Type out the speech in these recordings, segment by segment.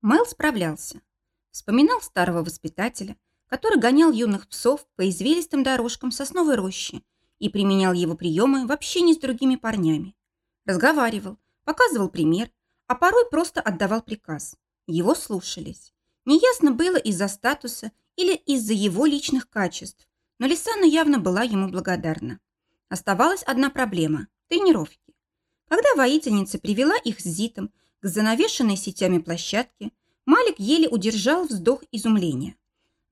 Мэл справлялся. Вспоминал старого воспитателя, который гонял юных псов по извилистым дорожкам сосновой рощи и применял его приемы в общении с другими парнями. Разговаривал, показывал пример, а порой просто отдавал приказ. Его слушались. Неясно было из-за статуса или из-за его личных качеств, но Лисана явно была ему благодарна. Оставалась одна проблема – тренировки. Когда воительница привела их с Зитом к занавешенной сетями площадке, Малик еле удержал вздох изумления.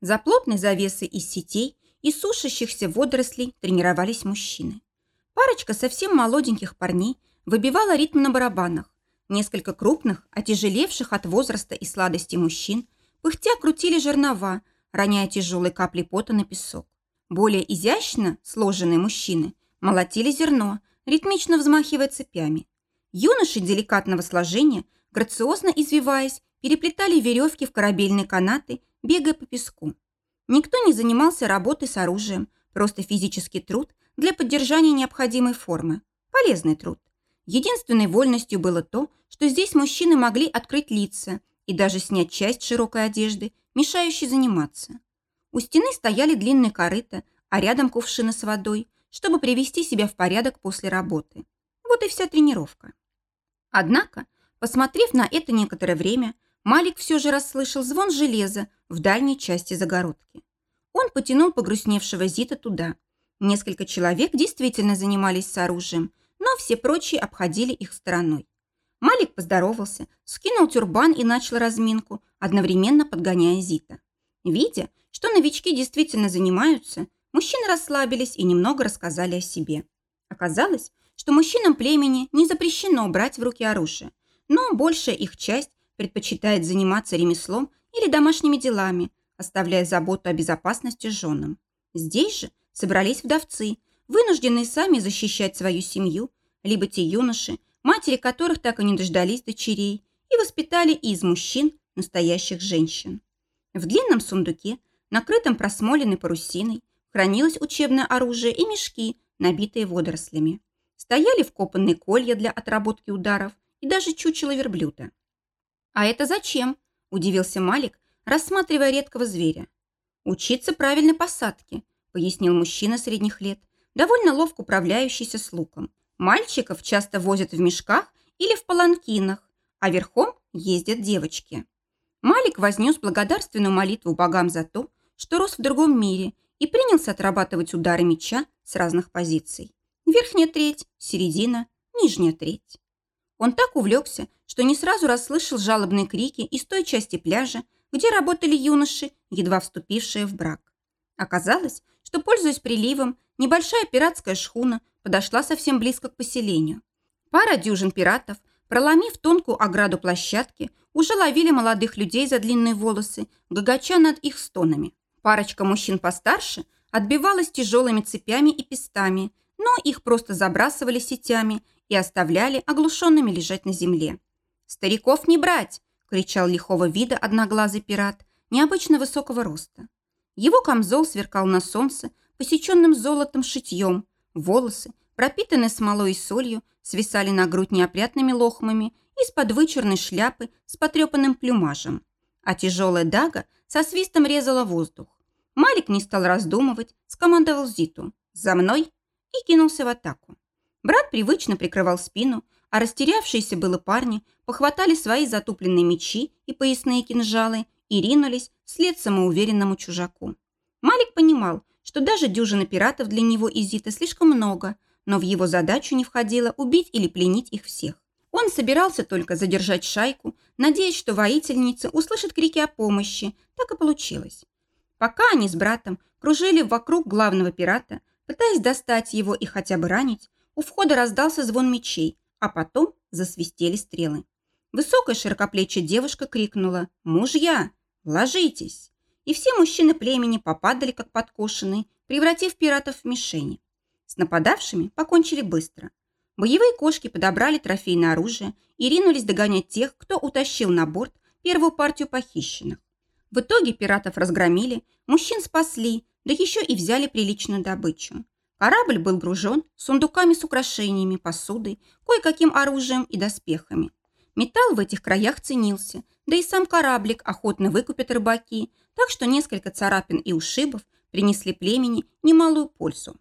За плотной завесой из сетей и сушащихся водорослей тренировались мужчины. Парочка совсем молоденьких парней выбивала ритм на барабанах. Несколько крупных, отяжелевших от возраста и сладости мужчин, пыхтя крутили жернова, роняя тяжелые капли пота на песок. Более изящно сложенные мужчины молотили зерно, ритмично взмахивая цепями. Юноши деликатного сложения, грациозно извиваясь, переплетали веревки в корабельные канаты, бегая по песку. Никто не занимался работой с оружием, просто физический труд для поддержания необходимой формы. Полезный труд. Единственной вольностью было то, что здесь мужчины могли открыть лица и даже снять часть широкой одежды, мешающей заниматься. У стены стояли длинные корыта, а рядом кувшины с водой, чтобы привести себя в порядок после работы. Вот и вся тренировка. Однако, посмотрев на это некоторое время, Малик все же расслышал звон железа в дальней части загородки. Он потянул погрустневшего Зита туда. Несколько человек действительно занимались с оружием, но все прочие обходили их стороной. Малик поздоровался, скинул тюрбан и начал разминку, одновременно подгоняя Зита. Видя, что новички действительно занимаются, мужчины расслабились и немного рассказали о себе. Оказалось, что мужчинам племени не запрещено брать в руки оружие, но большая их часть предпочитает заниматься ремеслом или домашними делами, оставляя заботу о безопасности женам. Здесь же собрались вдовцы, вынужденные сами защищать свою семью, либо те юноши, матери которых так и не дождались дочерей и воспитали из мужчин настоящих женщин. В длинном сундуке, накрытом просмоленной парусиной, хранилось учебное оружие и мешки, набитые водорослями. Стояли вкопанные колья для отработки ударов и даже чучело верблюда. «А это зачем?» – удивился Малик, рассматривая редкого зверя. «Учиться правильной посадке», – пояснил мужчина средних лет, довольно ловко управляющийся с луком. Мальчиков часто возят в мешках или в паланкинах, а верхом ездят девочки. Малик вознес благодарственную молитву богам за то, что рос в другом мире и принялся отрабатывать удары меча с разных позиций. Верхняя треть, середина, нижняя треть. Он так увлекся, что не сразу расслышал жалобные крики из той части пляжа, где работали юноши, едва вступившие в брак. Оказалось, что, пользуясь приливом, небольшая пиратская шхуна подошла совсем близко к поселению. Пара дюжин пиратов, проломив тонкую ограду площадки, уже ловили молодых людей за длинные волосы, гагача над их стонами. Парочка мужчин постарше отбивалась тяжелыми цепями и пестами, но их просто забрасывали сетями и оставляли оглушенными лежать на земле. «Стариков не брать!» – кричал лихого вида одноглазый пират, необычно высокого роста. Его камзол сверкал на солнце, посеченным золотом шитьем, волосы, пропитанные смолой и солью, свисали на грудь неопрятными лохмами из-под вычурной шляпы с потрепанным плюмажем. А тяжелая дага со свистом резала воздух. Малик не стал раздумывать, скомандовал Зиту «За мной!» И кинулся в атаку. Брат привычно прикрывал спину, а растерявшиеся было парни похватали свои затупленные мечи и поясные кинжалы и ринулись вслед самоуверенному чужаку. Малик понимал, что даже дюжина пиратов для него и Зита слишком много, но в его задачу не входило убить или пленить их всех. Он собирался только задержать шайку, надеясь, что воительница услышит крики о помощи. Так и получилось. Пока они с братом кружили вокруг главного пирата, пытаясь достать его и хотя бы ранить, у входа раздался звон мечей, а потом засвистели стрелы. Высокая широкоплечья девушка крикнула «Мужья, ложитесь!» И все мужчины племени попадали, как подкошенные, превратив пиратов в мишени. С нападавшими покончили быстро. Боевые кошки подобрали трофейное оружие и ринулись догонять тех, кто утащил на борт первую партию похищенных. В итоге пиратов разгромили, мужчин спасли, да еще и взяли приличную добычу. Корабль был гружен сундуками с украшениями, посудой, кое-каким оружием и доспехами. Металл в этих краях ценился, да и сам кораблик охотно выкупят рыбаки, так что несколько царапин и ушибов принесли племени немалую пользу.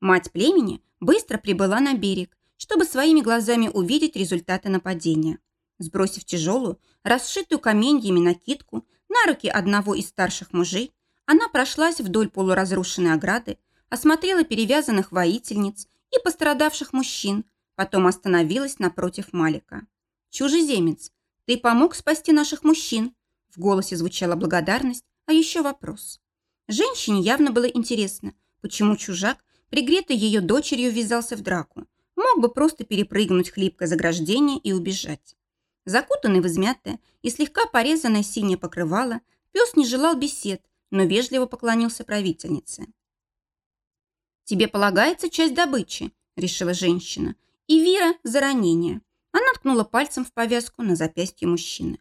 Мать племени быстро прибыла на берег, чтобы своими глазами увидеть результаты нападения. Сбросив тяжелую, расшитую каменьями накидку на руки одного из старших мужей, она прошлась вдоль полуразрушенной ограды, осмотрела перевязанных воительниц и пострадавших мужчин, потом остановилась напротив Малика. «Чужеземец, ты помог спасти наших мужчин?» В голосе звучала благодарность, а еще вопрос. Женщине явно было интересно, почему чужак, пригретый ее дочерью, ввязался в драку. Мог бы просто перепрыгнуть хлипкое заграждение и убежать. Закутанный в измятое и слегка порезанное синее покрывало, пес не желал бесед, но вежливо поклонился правительнице. «Тебе полагается часть добычи», – решила женщина. «И Вира за ранение». Она ткнула пальцем в повязку на запястье мужчины.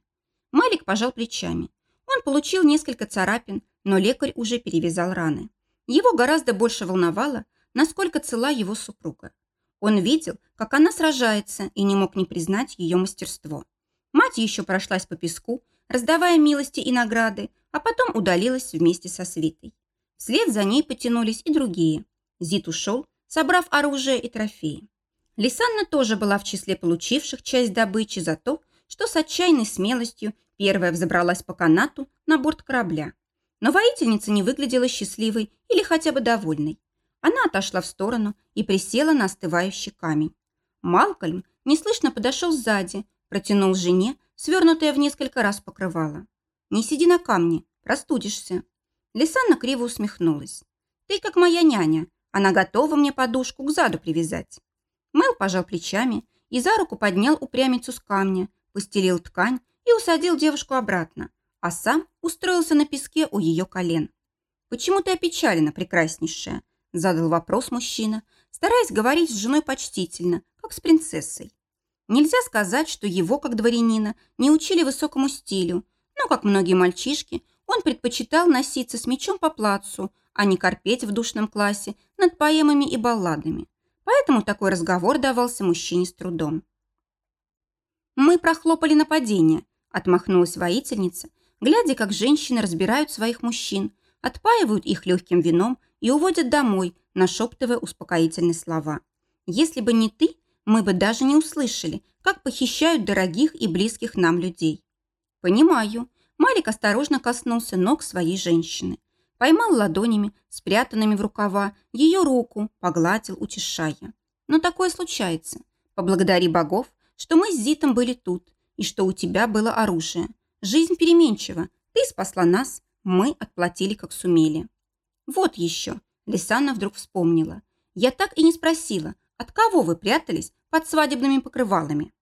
Малик пожал плечами. Он получил несколько царапин, но лекарь уже перевязал раны. Его гораздо больше волновало, насколько цела его супруга. Он видел, как она сражается, и не мог не признать ее мастерство. Мать еще прошлась по песку, раздавая милости и награды, а потом удалилась вместе со свитой. Вслед за ней потянулись и другие. Зит ушел, собрав оружие и трофеи. Лисанна тоже была в числе получивших часть добычи за то, что с отчаянной смелостью первая взобралась по канату на борт корабля. Но воительница не выглядела счастливой или хотя бы довольной. Она отошла в сторону и присела на остывающий камень. Малкольм неслышно подошел сзади, протянул жене, свернутое в несколько раз покрывало. «Не сиди на камне, простудишься». Лисанна криво усмехнулась. «Ты как моя няня, она готова мне подушку к заду привязать». Мэл пожал плечами и за руку поднял упрямицу с камня, постелил ткань и усадил девушку обратно, а сам устроился на песке у ее колен. «Почему ты опечалена, прекраснейшая?» – задал вопрос мужчина, стараясь говорить с женой почтительно, как с принцессой. Нельзя сказать, что его, как дворянина, не учили высокому стилю, но, как многие мальчишки, он предпочитал носиться с мечом по плацу, а не корпеть в душном классе над поэмами и балладами. Поэтому такой разговор давался мужчине с трудом. «Мы прохлопали нападение», – отмахнулась воительница, глядя, как женщины разбирают своих мужчин, отпаивают их легким вином и уводят домой, нашептывая успокоительные слова. «Если бы не ты, мы бы даже не услышали, как похищают дорогих и близких нам людей. Понимаю. Малик осторожно коснулся ног своей женщины. Поймал ладонями, спрятанными в рукава, ее руку, погладил, утешая. Но такое случается. Поблагодари богов, что мы с Зитом были тут, и что у тебя было оружие. Жизнь переменчива. Ты спасла нас, мы отплатили, как сумели. Вот еще. Лисана вдруг вспомнила. Я так и не спросила, от кого вы прятались под свадебными покрывалами?»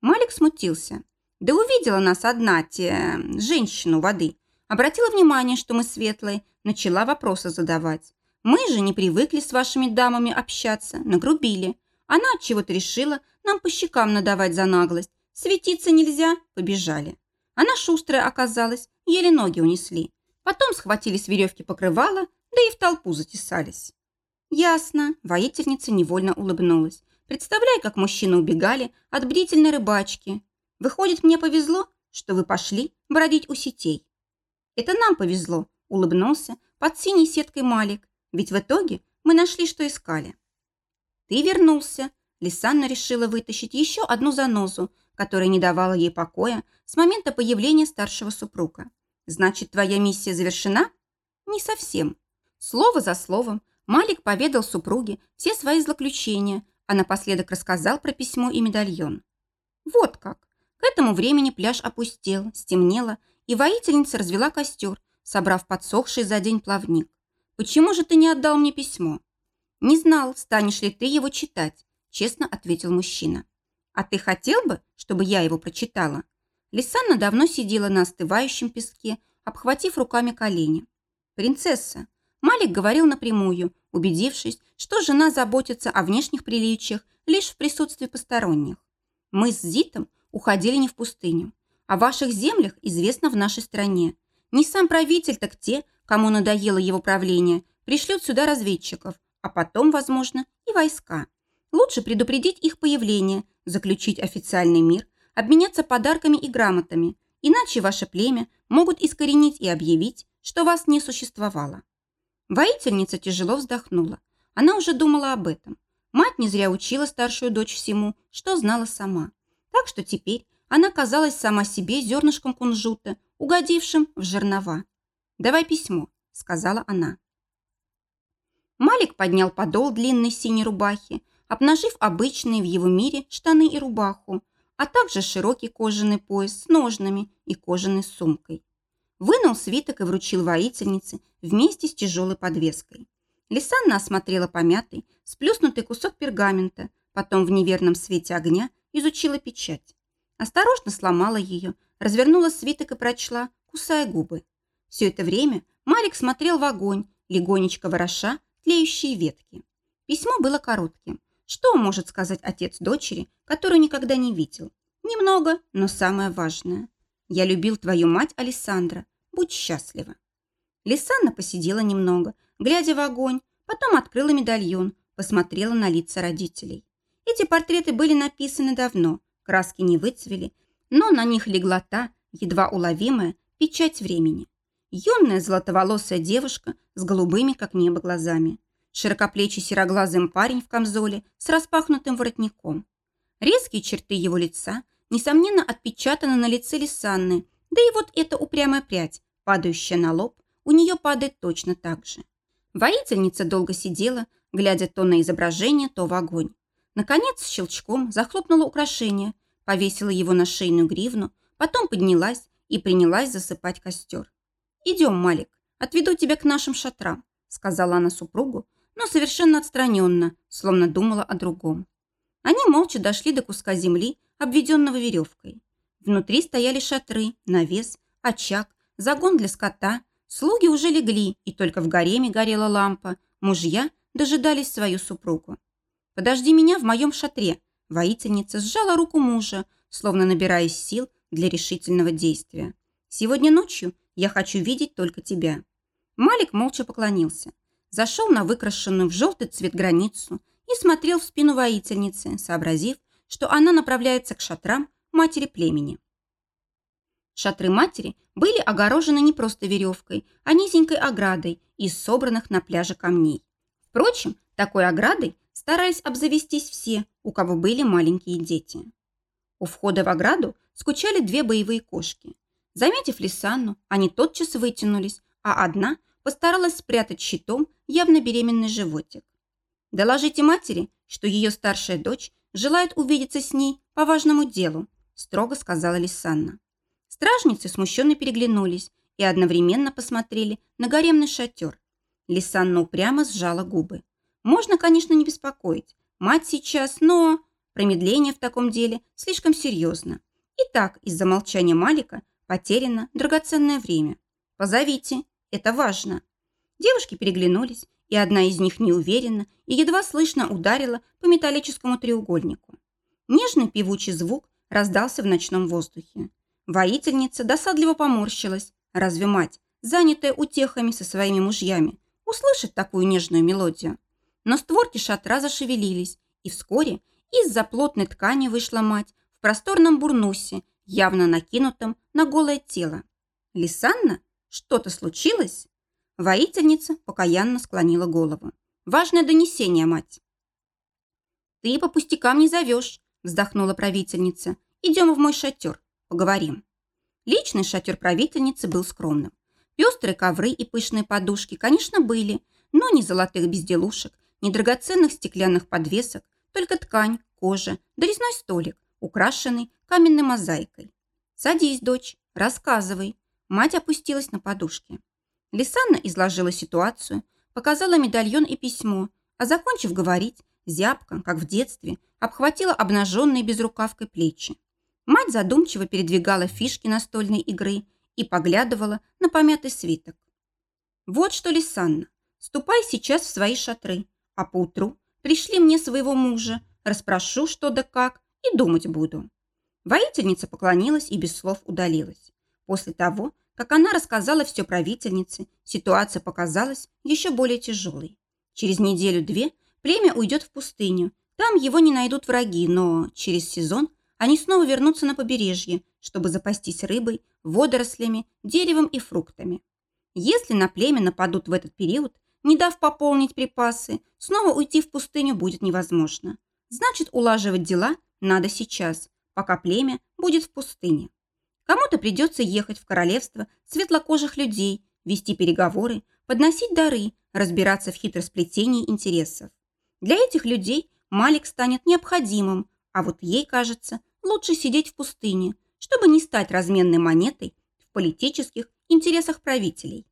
Малик смутился. «Да увидела нас одна, те... женщину воды. Обратила внимание, что мы светлые, начала вопросы задавать. Мы же не привыкли с вашими дамами общаться, нагрубили. Она от чего-то решила нам по щекам надавать за наглость. Светиться нельзя, побежали. Она шустрая оказалась, еле ноги унесли. Потом схватили с веревки покрывала, да и в толпу затесались. «Ясно», – воительница невольно улыбнулась. «Представляй, как мужчины убегали от бдительной рыбачки. Выходит, мне повезло, что вы пошли бродить у сетей». «Это нам повезло», – улыбнулся под синей сеткой Малик. «Ведь в итоге мы нашли, что искали». «Ты вернулся», – Лисанна решила вытащить еще одну занозу, которая не давала ей покоя с момента появления старшего супруга. «Значит, твоя миссия завершена?» «Не совсем». Слово за словом Малик поведал супруге все свои злоключения, а напоследок рассказал про письмо и медальон. Вот как. К этому времени пляж опустел, стемнело, и воительница развела костер, собрав подсохший за день плавник. «Почему же ты не отдал мне письмо?» «Не знал, станешь ли ты его читать», – честно ответил мужчина. «А ты хотел бы, чтобы я его прочитала?» Лисанна давно сидела на остывающем песке, обхватив руками колени. «Принцесса, Малик говорил напрямую, убедившись, что жена заботится о внешних приличиях лишь в присутствии посторонних. Мы с Зитом уходили не в пустыню. О ваших землях известно в нашей стране. Не сам правитель, так те, кому надоело его правление, пришлют сюда разведчиков, а потом, возможно, и войска. Лучше предупредить их появление, заключить официальный мир, обменяться подарками и грамотами, иначе ваше племя могут искоренить и объявить, что вас не существовало. Воительница тяжело вздохнула. Она уже думала об этом. Мать не зря учила старшую дочь всему, что знала сама. Так что теперь она казалась сама себе зернышком кунжута, угодившим в жернова. «Давай письмо», — сказала она. Малик поднял подол длинной синей рубахи, обнажив обычные в его мире штаны и рубаху, а также широкий кожаный пояс с ножнами и кожаной сумкой. Вынул свиток и вручил воительнице вместе с тяжелой подвеской. Лисанна осмотрела помятый, сплюснутый кусок пергамента, потом в неверном свете огня изучила печать. Осторожно сломала ее, развернула свиток и прочла, кусая губы. Все это время Марик смотрел в огонь, легонечко вороша тлеющие ветки. Письмо было коротким. Что может сказать отец дочери, которую никогда не видел? Немного, но самое важное. Я любил твою мать, Александра. Будь счастлива. Лисанна посидела немного, глядя в огонь, потом открыла медальон, посмотрела на лица родителей. Эти портреты были написаны давно, краски не выцвели, но на них легла та, едва уловимая, печать времени. Юная золотоволосая девушка с голубыми, как небо, глазами. Широкоплечий сероглазым парень в камзоле с распахнутым воротником. Резкие черты его лица, несомненно, отпечатаны на лице Лисанны, да и вот эта упрямая прядь, падающая на лоб, у нее падает точно так же. Воительница долго сидела, глядя то на изображение, то в огонь. Наконец, щелчком захлопнула украшение, повесила его на шейную гривну, потом поднялась и принялась засыпать костер. «Идем, Малик, отведу тебя к нашим шатрам», сказала она супругу, но совершенно отстраненно, словно думала о другом. Они молча дошли до куска земли, обведенного веревкой. Внутри стояли шатры, навес, очаг, загон для скота, Слуги уже легли, и только в гареме горела лампа. Мужья дожидались свою супругу. «Подожди меня в моем шатре», – воительница сжала руку мужа, словно набираясь сил для решительного действия. «Сегодня ночью я хочу видеть только тебя». Малик молча поклонился. Зашел на выкрашенную в желтый цвет границу и смотрел в спину воительницы, сообразив, что она направляется к шатрам матери племени. Шатры матери были огорожены не просто веревкой, а низенькой оградой из собранных на пляже камней. Впрочем, такой оградой старались обзавестись все, у кого были маленькие дети. У входа в ограду скучали две боевые кошки. Заметив Лисанну, они тотчас вытянулись, а одна постаралась спрятать щитом явно беременный животик. «Доложите матери, что ее старшая дочь желает увидеться с ней по важному делу», строго сказала Лисанна. Стражницы смущенно переглянулись и одновременно посмотрели на гаремный шатер. Лисанна упрямо сжала губы. Можно, конечно, не беспокоить. Мать сейчас, но... Промедление в таком деле слишком серьезно. И так, из-за молчания Малика, потеряно драгоценное время. Позовите, это важно. Девушки переглянулись, и одна из них неуверенно и едва слышно ударила по металлическому треугольнику. Нежный певучий звук раздался в ночном воздухе. Воительница досадливо поморщилась. Разве мать, занятая утехами со своими мужьями, услышит такую нежную мелодию? Но створки шатра зашевелились, и вскоре из-за плотной ткани вышла мать в просторном бурнусе, явно накинутом на голое тело. «Лисанна? Что-то случилось?» Воительница покаянно склонила голову. «Важное донесение, мать!» «Ты по пустякам не зовешь», вздохнула правительница. «Идем в мой шатер. Поговорим. Личный шатер правительницы был скромным. Пестрые ковры и пышные подушки, конечно, были, но ни золотых безделушек, ни драгоценных стеклянных подвесок, только ткань, кожа, да резной столик, украшенный каменной мозаикой. «Садись, дочь, рассказывай». Мать опустилась на подушки. Лисанна изложила ситуацию, показала медальон и письмо, а, закончив говорить, зябко, как в детстве, обхватила обнаженные безрукавкой плечи. Мать задумчиво передвигала фишки настольной игры и поглядывала на помятый свиток. «Вот что, Лисанна, ступай сейчас в свои шатры, а поутру пришли мне своего мужа, расспрошу что да как и думать буду». Воительница поклонилась и без слов удалилась. После того, как она рассказала все правительнице, ситуация показалась еще более тяжелой. Через неделю-две племя уйдет в пустыню, там его не найдут враги, но через сезон они снова вернутся на побережье, чтобы запастись рыбой, водорослями, деревом и фруктами. Если на племя нападут в этот период, не дав пополнить припасы, снова уйти в пустыню будет невозможно. Значит, улаживать дела надо сейчас, пока племя будет в пустыне. Кому-то придется ехать в королевство светлокожих людей, вести переговоры, подносить дары, разбираться в хитросплетении интересов. Для этих людей Малик станет необходимым, а вот ей, кажется, лучше сидеть в пустыне, чтобы не стать разменной монетой в политических интересах правителей.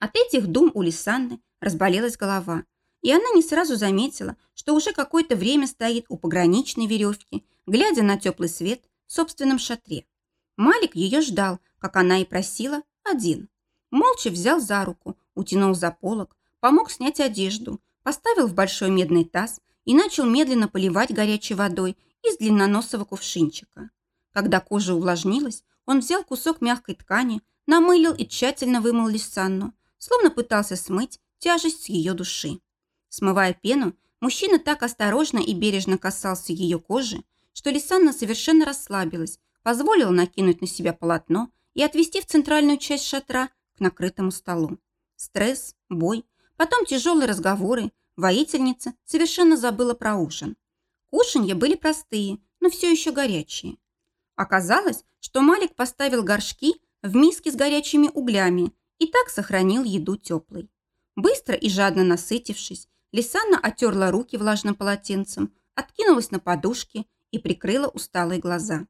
От этих дум у Лисанны разболелась голова, и она не сразу заметила, что уже какое-то время стоит у пограничной веревки, глядя на теплый свет в собственном шатре. Малик ее ждал, как она и просила, один. Молча взял за руку, утянул за полок, помог снять одежду, поставил в большой медный таз и начал медленно поливать горячей водой из длинноносого кувшинчика. Когда кожа увлажнилась, он взял кусок мягкой ткани, намылил и тщательно вымыл Лисанну, словно пытался смыть тяжесть с ее души. Смывая пену, мужчина так осторожно и бережно касался ее кожи, что Лисанна совершенно расслабилась, позволила накинуть на себя полотно и отвести в центральную часть шатра к накрытому столу. Стресс, бой, потом тяжелые разговоры, воительница совершенно забыла про ужин. Кушанья были простые, но все еще горячие. Оказалось, что Малик поставил горшки в миске с горячими углями и так сохранил еду теплой. Быстро и жадно насытившись, Лисанна отерла руки влажным полотенцем, откинулась на подушки и прикрыла усталые глаза.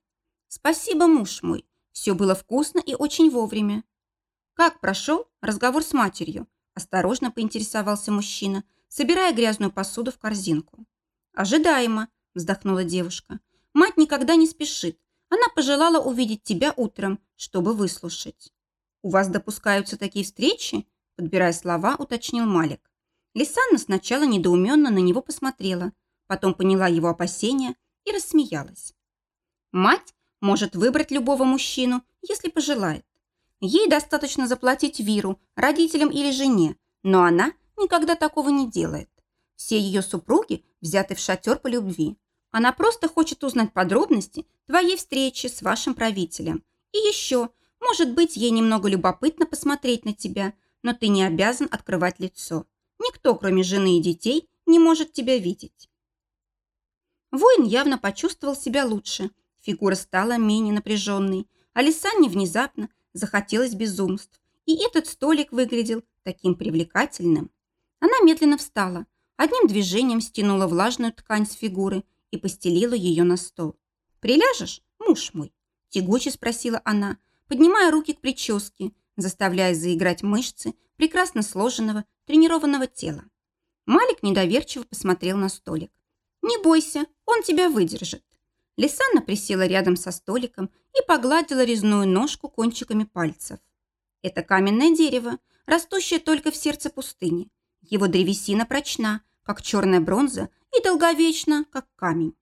«Спасибо, муж мой. Все было вкусно и очень вовремя». «Как прошел разговор с матерью?» Осторожно поинтересовался мужчина, собирая грязную посуду в корзинку. «Ожидаемо», – вздохнула девушка. «Мать никогда не спешит. Она пожелала увидеть тебя утром, чтобы выслушать». «У вас допускаются такие встречи?» Подбирая слова, уточнил Малик. Лисанна сначала недоуменно на него посмотрела, потом поняла его опасения и рассмеялась. Мать может выбрать любого мужчину, если пожелает. Ей достаточно заплатить Виру, родителям или жене, но она никогда такого не делает. Все ее супруги взяты в шатер по любви. Она просто хочет узнать подробности твоей встречи с вашим правителем. И еще, может быть, ей немного любопытно посмотреть на тебя, но ты не обязан открывать лицо. Никто, кроме жены и детей, не может тебя видеть. Воин явно почувствовал себя лучше. Фигура стала менее напряженной, а внезапно захотелось безумств. И этот столик выглядел таким привлекательным. Она медленно встала, одним движением стянула влажную ткань с фигуры и постелила ее на стол. «Приляжешь, муж мой?» – тягуче спросила она, поднимая руки к прическе, заставляя заиграть мышцы прекрасно сложенного, тренированного тела. Малик недоверчиво посмотрел на столик. «Не бойся, он тебя выдержит». Лисанна присела рядом со столиком и погладила резную ножку кончиками пальцев. Это каменное дерево, растущее только в сердце пустыни. Его древесина прочна, как черная бронза, и долговечна, как камень.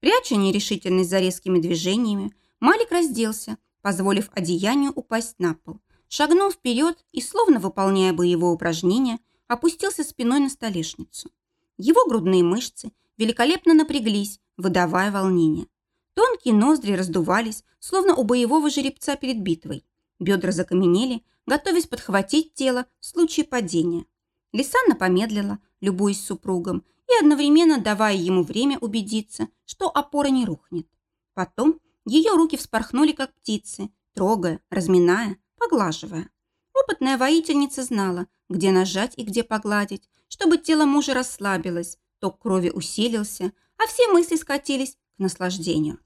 Пряча нерешительность за резкими движениями, Малик разделся, позволив одеянию упасть на пол. Шагнул вперед и, словно выполняя боевое упражнение, опустился спиной на столешницу. Его грудные мышцы великолепно напряглись, выдавая волнение. Тонкие ноздри раздувались, словно у боевого жеребца перед битвой. Бедра закаменели, готовясь подхватить тело в случае падения. Лисанна помедлила, любуясь супругом, и одновременно давая ему время убедиться, что опора не рухнет. Потом ее руки вспорхнули, как птицы, трогая, разминая, поглаживая. Опытная воительница знала, где нажать и где погладить, чтобы тело мужа расслабилось, ток крови усилился, а все мысли скатились к наслаждению.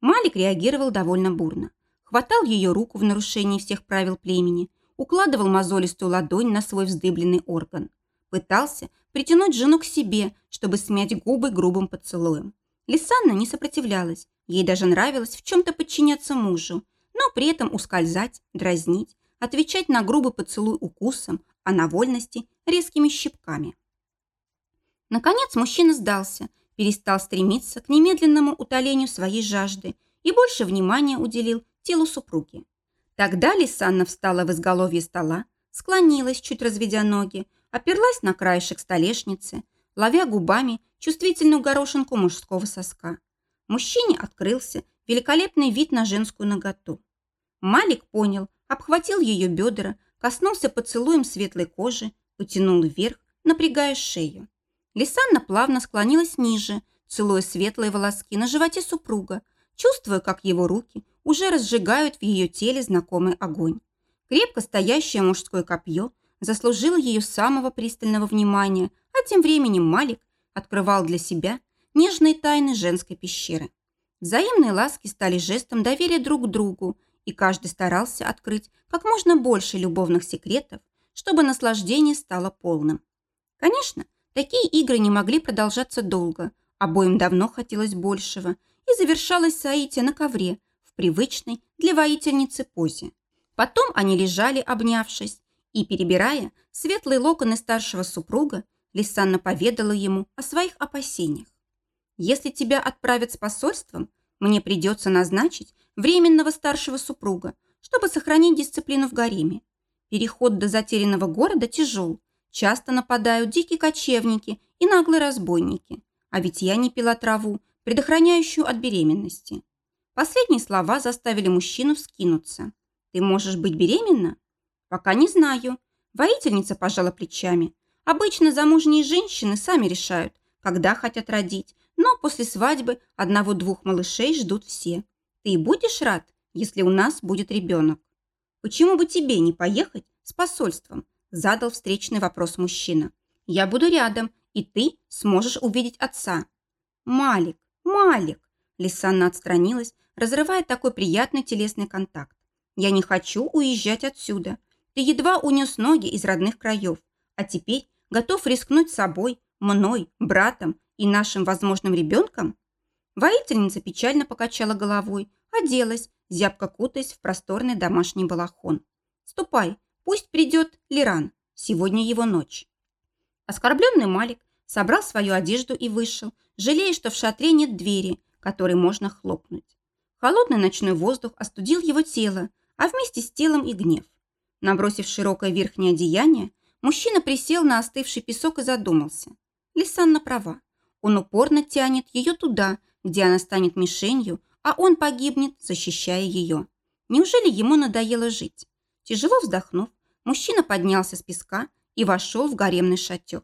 Малик реагировал довольно бурно. Хватал ее руку в нарушении всех правил племени, укладывал мозолистую ладонь на свой вздыбленный орган. Пытался притянуть жену к себе, чтобы смять губы грубым поцелуем. Лисанна не сопротивлялась, Ей даже нравилось в чем-то подчиняться мужу, но при этом ускользать, дразнить, отвечать на грубый поцелуй укусом, а на вольности резкими щипками. Наконец мужчина сдался, перестал стремиться к немедленному утолению своей жажды и больше внимания уделил телу супруги. Тогда Лисанна встала в изголовье стола, склонилась, чуть разведя ноги, оперлась на краешек столешницы, ловя губами чувствительную горошинку мужского соска. Мужчине открылся великолепный вид на женскую наготу. Малик понял, обхватил ее бедра, коснулся поцелуем светлой кожи, потянул вверх, напрягая шею. Лисанна плавно склонилась ниже, целуя светлые волоски на животе супруга, чувствуя, как его руки уже разжигают в ее теле знакомый огонь. Крепко стоящее мужское копье заслужило ее самого пристального внимания, а тем временем Малик открывал для себя нежные тайны женской пещеры. Взаимные ласки стали жестом доверия друг к другу, и каждый старался открыть как можно больше любовных секретов, чтобы наслаждение стало полным. Конечно, такие игры не могли продолжаться долго, обоим давно хотелось большего, и завершалось соитие на ковре в привычной для воительницы позе. Потом они лежали, обнявшись, и, перебирая светлые локоны старшего супруга, Лисанна поведала ему о своих опасениях. «Если тебя отправят с посольством, мне придется назначить временного старшего супруга, чтобы сохранить дисциплину в гареме. Переход до затерянного города тяжел. Часто нападают дикие кочевники и наглые разбойники. А ведь я не пила траву, предохраняющую от беременности. Последние слова заставили мужчину вскинуться. «Ты можешь быть беременна?» «Пока не знаю». Воительница пожала плечами. «Обычно замужние женщины сами решают, когда хотят родить, но после свадьбы одного-двух малышей ждут все. Ты будешь рад, если у нас будет ребенок?» «Почему бы тебе не поехать с посольством?» задал встречный вопрос мужчина. «Я буду рядом, и ты сможешь увидеть отца». «Малик, Малик!» Лисанна отстранилась, разрывая такой приятный телесный контакт. «Я не хочу уезжать отсюда. Ты едва унес ноги из родных краев, а теперь готов рискнуть собой, мной, братом и нашим возможным ребенком?» Воительница печально покачала головой, оделась, зябко кутаясь в просторный домашний балахон. «Ступай, пусть придет Лиран. Сегодня его ночь». Оскорбленный Малик собрал свою одежду и вышел, жалея, что в шатре нет двери, которой можно хлопнуть. Холодный ночной воздух остудил его тело, а вместе с телом и гнев. Набросив широкое верхнее одеяние, мужчина присел на остывший песок и задумался. Лисанна права. Он упорно тянет ее туда, где она станет мишенью, а он погибнет, защищая ее. Неужели ему надоело жить? Тяжело вздохнув, мужчина поднялся с песка и вошел в гаремный шатер.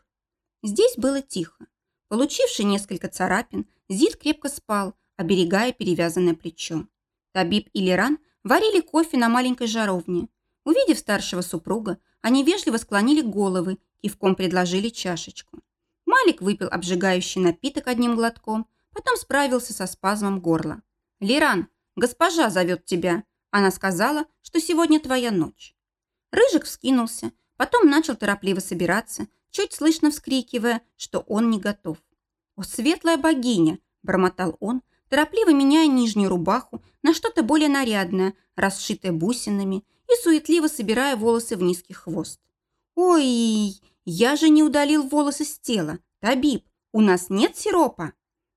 Здесь было тихо. Получивший несколько царапин, Зид крепко спал, оберегая перевязанное плечо. Табиб и Леран варили кофе на маленькой жаровне. Увидев старшего супруга, они вежливо склонили головы, кивком предложили чашечку. Малик выпил обжигающий напиток одним глотком, потом справился со спазмом горла. «Лиран, госпожа зовет тебя. Она сказала, что сегодня твоя ночь». Рыжик вскинулся, потом начал торопливо собираться, чуть слышно вскрикивая, что он не готов. «О, светлая богиня!» – бормотал он, торопливо меняя нижнюю рубаху на что-то более нарядное, расшитое бусинами, и суетливо собирая волосы в низкий хвост. «Ой, я же не удалил волосы с тела. Табиб, у нас нет сиропа?»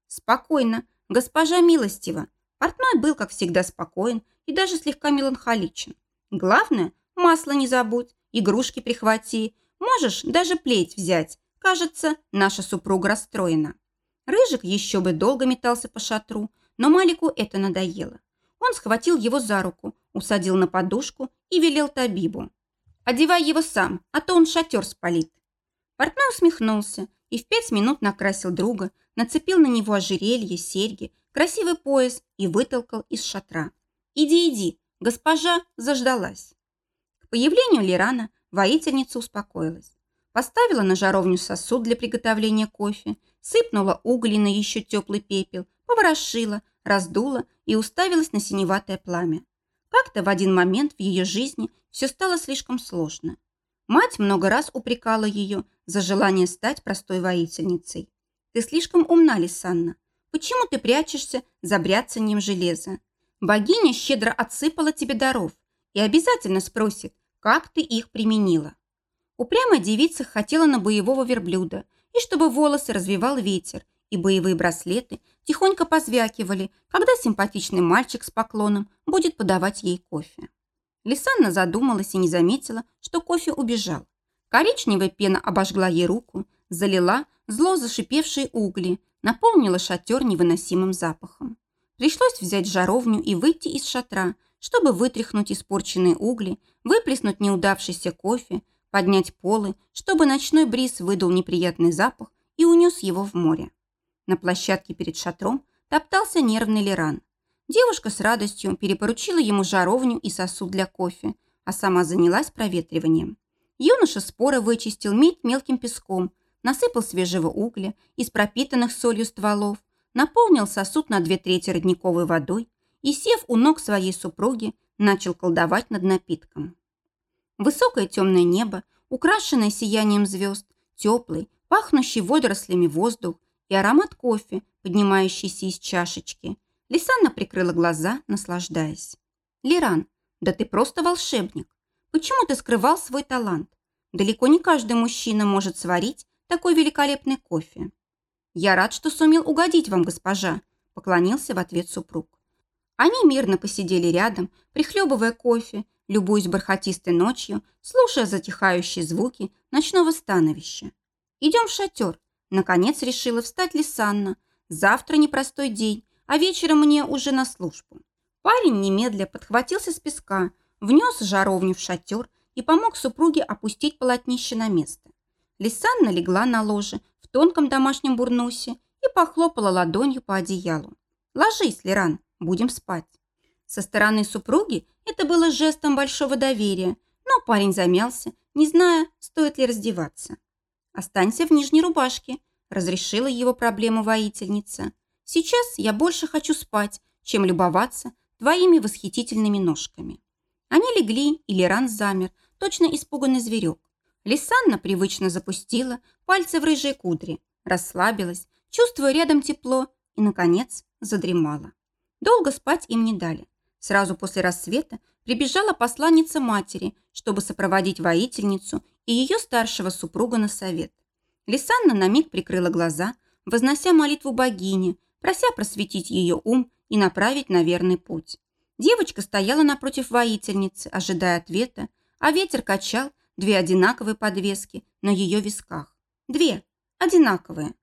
«Спокойно, госпожа милостива», Портной был, как всегда, спокоен и даже слегка меланхоличен. Главное, масло не забудь, игрушки прихвати, можешь даже плеть взять. Кажется, наша супруга расстроена. Рыжик еще бы долго метался по шатру, но Малику это надоело. Он схватил его за руку, усадил на подушку и велел Табибу. «Одевай его сам, а то он шатер спалит». Портной усмехнулся и в пять минут накрасил друга, нацепил на него ожерелье, серьги, красивый пояс и вытолкал из шатра. «Иди, иди, госпожа заждалась». Появлению Лирана воительница успокоилась. Поставила на жаровню сосуд для приготовления кофе, сыпнула угли на еще теплый пепел, поворошила, раздула и уставилась на синеватое пламя. Как-то в один момент в ее жизни все стало слишком сложно. Мать много раз упрекала ее за желание стать простой воительницей. «Ты слишком умна, Лисанна. Почему ты прячешься за бряцанием железа? Богиня щедро отсыпала тебе даров и обязательно спросит, как ты их применила. Упрямая девица хотела на боевого верблюда, и чтобы волосы развивал ветер, и боевые браслеты тихонько позвякивали, когда симпатичный мальчик с поклоном будет подавать ей кофе. Лисанна задумалась и не заметила, что кофе убежал. Коричневая пена обожгла ей руку, залила зло зашипевшие угли, наполнила шатер невыносимым запахом. Пришлось взять жаровню и выйти из шатра, чтобы вытряхнуть испорченные угли, выплеснуть неудавшийся кофе, поднять полы, чтобы ночной бриз выдал неприятный запах и унес его в море. На площадке перед шатром топтался нервный Леран. Девушка с радостью перепоручила ему жаровню и сосуд для кофе, а сама занялась проветриванием. Юноша споро вычистил медь мелким песком, насыпал свежего угля из пропитанных солью стволов, наполнил сосуд на две трети родниковой водой и, сев у ног своей супруги, начал колдовать над напитком. Высокое темное небо, украшенное сиянием звезд, теплый, пахнущий водорослями воздух и аромат кофе, поднимающийся из чашечки. Лисанна прикрыла глаза, наслаждаясь. «Лиран, да ты просто волшебник. Почему ты скрывал свой талант? Далеко не каждый мужчина может сварить такой великолепный кофе». «Я рад, что сумел угодить вам, госпожа», – поклонился в ответ супруг. Они мирно посидели рядом, прихлебывая кофе, любуясь бархатистой ночью, слушая затихающие звуки ночного становища. «Идем в шатер», – наконец решила встать Лисанна. «Завтра непростой день, а вечером мне уже на службу». Парень немедля подхватился с песка, внес жаровню в шатер и помог супруге опустить полотнище на место. Лисанна легла на ложе, тонком домашнем бурнусе и похлопала ладонью по одеялу. «Ложись, Леран, будем спать». Со стороны супруги это было жестом большого доверия, но парень замялся, не зная, стоит ли раздеваться. «Останься в нижней рубашке», – разрешила его проблему воительница. «Сейчас я больше хочу спать, чем любоваться твоими восхитительными ножками». Они легли, и Леран замер, точно испуганный зверек. Лисанна привычно запустила пальцы в рыжие кудри, расслабилась, чувствуя рядом тепло и, наконец, задремала. Долго спать им не дали. Сразу после рассвета прибежала посланница матери, чтобы сопроводить воительницу и ее старшего супруга на совет. Лисанна на миг прикрыла глаза, вознося молитву богине, прося просветить ее ум и направить на верный путь. Девочка стояла напротив воительницы, ожидая ответа, а ветер качал две одинаковые подвески на ее висках. Две, одинаковые.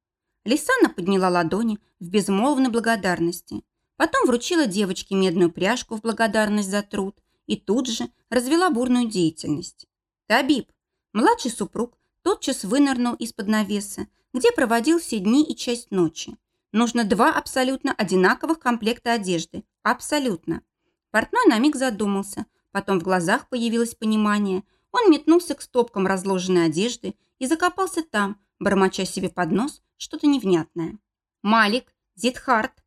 Лисана подняла ладони в безмолвной благодарности. Потом вручила девочке медную пряжку в благодарность за труд и тут же развела бурную деятельность. Табиб, младший супруг, тотчас вынырнул из-под навеса, где проводил все дни и часть ночи. Нужно два абсолютно одинаковых комплекта одежды. Абсолютно. Портной на миг задумался, потом в глазах появилось понимание, он метнулся к стопкам разложенной одежды и закопался там, бормоча себе под нос что-то невнятное. Малик, Зидхарт,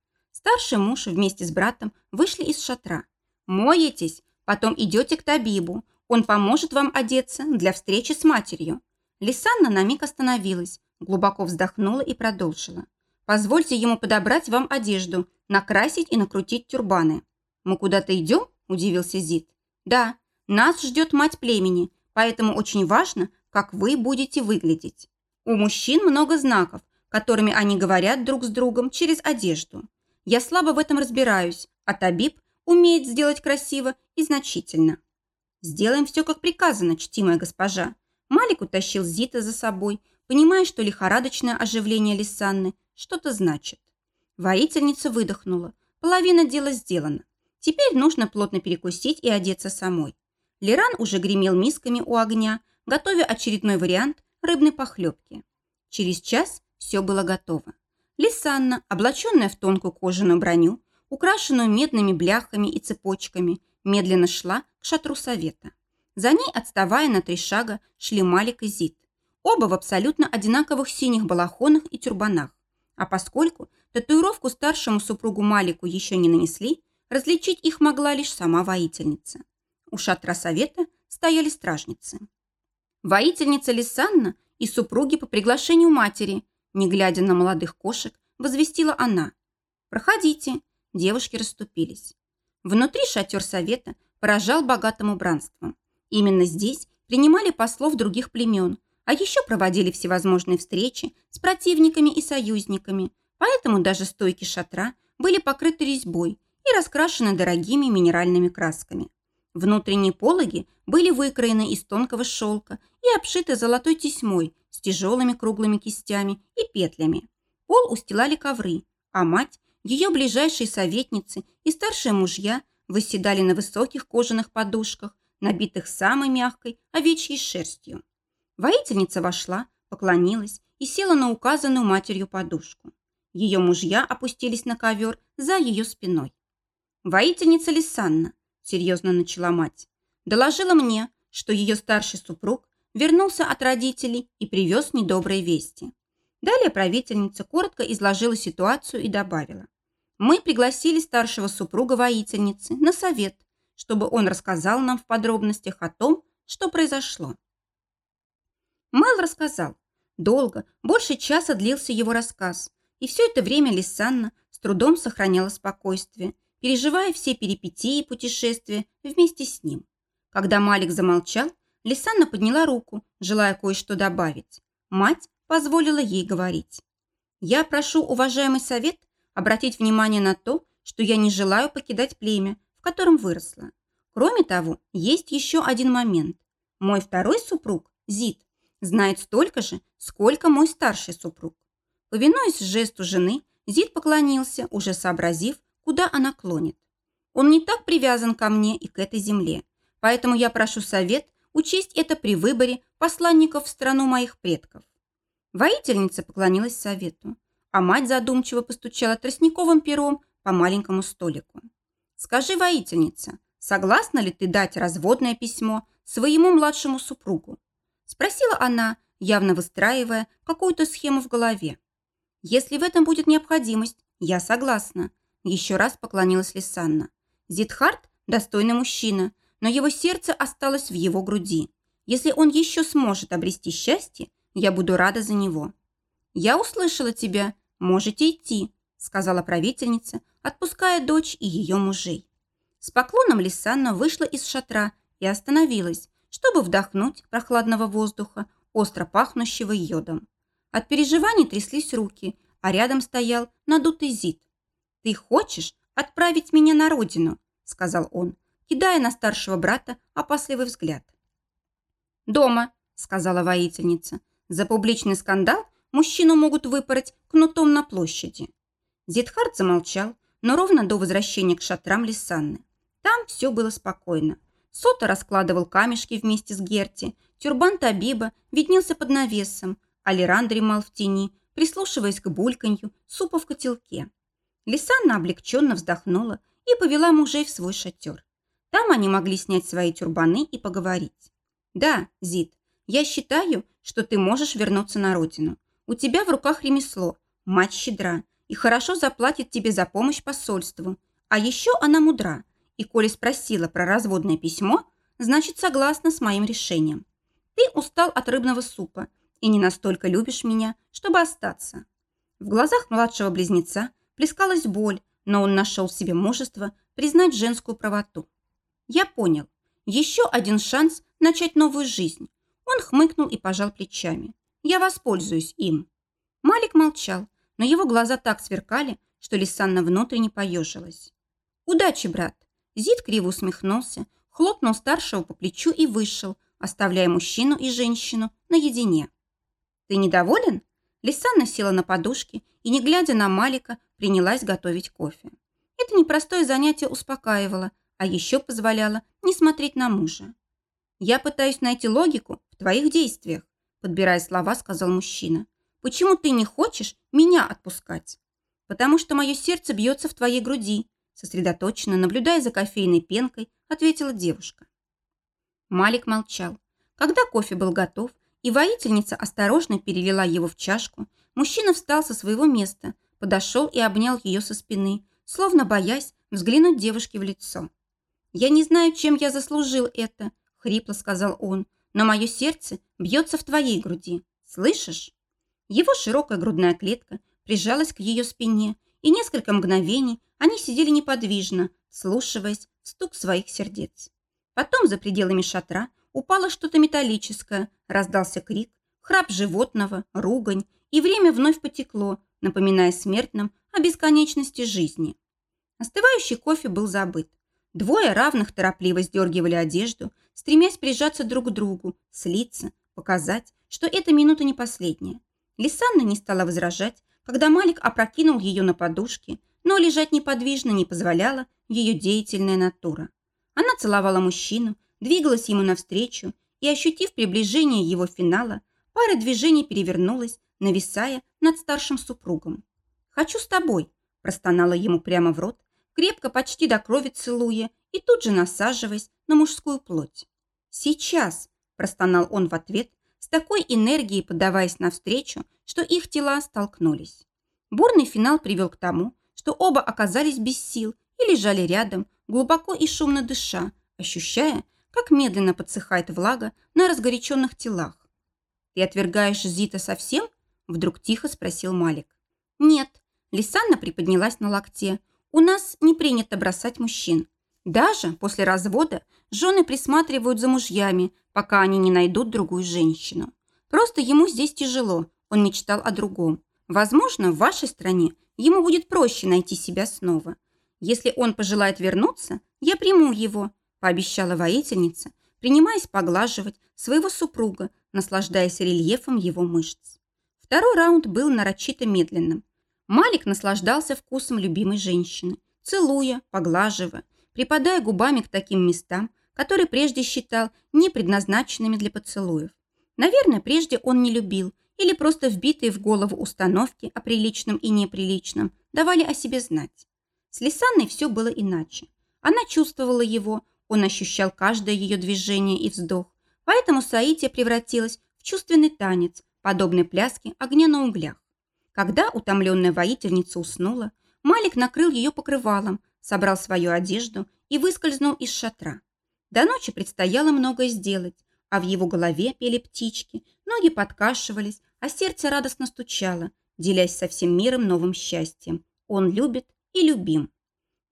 старший муж вместе с братом вышли из шатра. «Моетесь, потом идете к Табибу. Он поможет вам одеться для встречи с матерью». Лисанна на миг остановилась, глубоко вздохнула и продолжила. «Позвольте ему подобрать вам одежду, накрасить и накрутить тюрбаны». «Мы куда-то идем?» – удивился Зид. «Да, нас ждет мать племени, поэтому очень важно, как вы будете выглядеть. У мужчин много знаков, которыми они говорят друг с другом через одежду. Я слабо в этом разбираюсь, а Табиб умеет сделать красиво и значительно. Сделаем все, как приказано, чтимая госпожа. Малик утащил Зита за собой, понимая, что лихорадочное оживление Лисанны что-то значит. Воительница выдохнула. Половина дела сделана. Теперь нужно плотно перекусить и одеться самой. Леран уже гремел мисками у огня, готовя очередной вариант рыбной похлебки. Через час все было готово. Лисанна, облаченная в тонкую кожаную броню, украшенную медными бляхами и цепочками, медленно шла к шатру совета. За ней, отставая на три шага, шли Малик и Зид. Оба в абсолютно одинаковых синих балахонах и тюрбанах. А поскольку татуировку старшему супругу Малику еще не нанесли, различить их могла лишь сама воительница. У шатра совета стояли стражницы. Воительница Лисанна и супруги по приглашению матери, не глядя на молодых кошек, возвестила она. «Проходите». Девушки расступились. Внутри шатер совета поражал богатым убранством. Именно здесь принимали послов других племен, а еще проводили всевозможные встречи с противниками и союзниками, поэтому даже стойки шатра были покрыты резьбой и раскрашены дорогими минеральными красками. Внутренние пологи были выкроены из тонкого шелка и обшиты золотой тесьмой с тяжелыми круглыми кистями и петлями. Пол устилали ковры, а мать, ее ближайшие советницы и старшие мужья восседали на высоких кожаных подушках, набитых самой мягкой овечьей шерстью. Воительница вошла, поклонилась и села на указанную матерью подушку. Ее мужья опустились на ковер за ее спиной. «Воительница Лисанна», – серьезно начала мать, – доложила мне, что ее старший супруг вернулся от родителей и привез недобрые вести. Далее правительница коротко изложила ситуацию и добавила. Мы пригласили старшего супруга воительницы на совет, чтобы он рассказал нам в подробностях о том, что произошло. Мэл рассказал. Долго, больше часа длился его рассказ, и все это время Лисанна с трудом сохраняла спокойствие, переживая все перипетии путешествия вместе с ним. Когда Малик замолчал, Лисанна подняла руку, желая кое-что добавить. Мать позволила ей говорить. «Я прошу, уважаемый совет, обратить внимание на то, что я не желаю покидать племя, в котором выросла. Кроме того, есть еще один момент. Мой второй супруг, Зид, знает столько же, сколько мой старший супруг. Повинуясь жесту жены, Зид поклонился, уже сообразив, куда она клонит. Он не так привязан ко мне и к этой земле, поэтому я прошу совет учесть это при выборе посланников в страну моих предков. Воительница поклонилась совету, а мать задумчиво постучала тростниковым пером по маленькому столику. «Скажи, воительница, согласна ли ты дать разводное письмо своему младшему супругу?» Спросила она, явно выстраивая какую-то схему в голове. «Если в этом будет необходимость, я согласна», еще раз поклонилась Лисанна. Зидхарт – достойный мужчина, но его сердце осталось в его груди. Если он еще сможет обрести счастье, я буду рада за него. Я услышала тебя. Можете идти, сказала правительница, отпуская дочь и ее мужей. С поклоном Лисанна вышла из шатра и остановилась, чтобы вдохнуть прохладного воздуха, остро пахнущего йодом. От переживаний тряслись руки, а рядом стоял надутый Зид. «Ты хочешь отправить меня на родину?» – сказал он кидая на старшего брата опасливый взгляд. «Дома», — сказала воительница. «За публичный скандал мужчину могут выпороть кнутом на площади». Зидхард замолчал, но ровно до возвращения к шатрам Лисанны. Там все было спокойно. Сота раскладывал камешки вместе с Герти, тюрбан Табиба виднелся под навесом, а Леран дремал в тени, прислушиваясь к бульканью супа в котелке. Лисанна облегченно вздохнула и повела мужей в свой шатер. Там они могли снять свои тюрбаны и поговорить. «Да, Зид, я считаю, что ты можешь вернуться на родину. У тебя в руках ремесло, мать щедра и хорошо заплатит тебе за помощь посольству. А еще она мудра, и коли спросила про разводное письмо, значит согласна с моим решением. Ты устал от рыбного супа и не настолько любишь меня, чтобы остаться». В глазах младшего близнеца плескалась боль, но он нашел в себе мужество признать женскую правоту. Я понял. Еще один шанс начать новую жизнь. Он хмыкнул и пожал плечами. Я воспользуюсь им. Малик молчал, но его глаза так сверкали, что Лисанна внутренне поежилась. «Удачи, брат!» Зид криво усмехнулся, хлопнул старшего по плечу и вышел, оставляя мужчину и женщину наедине. «Ты недоволен?» Лисанна села на подушке и, не глядя на Малика, принялась готовить кофе. Это непростое занятие успокаивало, а еще позволяла не смотреть на мужа. «Я пытаюсь найти логику в твоих действиях», подбирая слова, сказал мужчина. «Почему ты не хочешь меня отпускать?» «Потому что мое сердце бьется в твоей груди», сосредоточенно, наблюдая за кофейной пенкой, ответила девушка. Малик молчал. Когда кофе был готов, и воительница осторожно перелила его в чашку, мужчина встал со своего места, подошел и обнял ее со спины, словно боясь взглянуть девушке в лицо. «Я не знаю, чем я заслужил это», — хрипло сказал он, «но мое сердце бьется в твоей груди. Слышишь?» Его широкая грудная клетка прижалась к ее спине, и несколько мгновений они сидели неподвижно, слушаясь стук своих сердец. Потом за пределами шатра упало что-то металлическое, раздался крик, храп животного, ругань, и время вновь потекло, напоминая смертным о бесконечности жизни. Остывающий кофе был забыт. Двое равных торопливо сдергивали одежду, стремясь прижаться друг к другу, слиться, показать, что эта минута не последняя. Лисанна не стала возражать, когда Малик опрокинул ее на подушки, но лежать неподвижно не позволяла ее деятельная натура. Она целовала мужчину, двигалась ему навстречу и, ощутив приближение его финала, пара движений перевернулась, нависая над старшим супругом. «Хочу с тобой», – простонала ему прямо в рот, крепко, почти до крови целуя и тут же насаживаясь на мужскую плоть. «Сейчас», – простонал он в ответ, с такой энергией подаваясь навстречу, что их тела столкнулись. Бурный финал привел к тому, что оба оказались без сил и лежали рядом, глубоко и шумно дыша, ощущая, как медленно подсыхает влага на разгоряченных телах. «Ты отвергаешь Зита совсем?» – вдруг тихо спросил Малик. «Нет». Лисанна приподнялась на локте. «У нас не принято бросать мужчин. Даже после развода жены присматривают за мужьями, пока они не найдут другую женщину. Просто ему здесь тяжело, он мечтал о другом. Возможно, в вашей стране ему будет проще найти себя снова. Если он пожелает вернуться, я приму его, пообещала воительница, принимаясь поглаживать своего супруга, наслаждаясь рельефом его мышц. Второй раунд был нарочито медленным. Малик наслаждался вкусом любимой женщины, целуя, поглаживая, припадая губами к таким местам, которые прежде считал не предназначенными для поцелуев. Наверное, прежде он не любил, или просто вбитые в голову установки о приличном и неприличном давали о себе знать. С Лисанной все было иначе. Она чувствовала его, он ощущал каждое ее движение и вздох, поэтому Саития превратилась в чувственный танец, подобный пляске огня на углях. Когда утомленная воительница уснула, Малик накрыл ее покрывалом, собрал свою одежду и выскользнул из шатра. До ночи предстояло многое сделать, а в его голове пели птички, ноги подкашивались, а сердце радостно стучало, делясь со всем миром новым счастьем. Он любит и любим.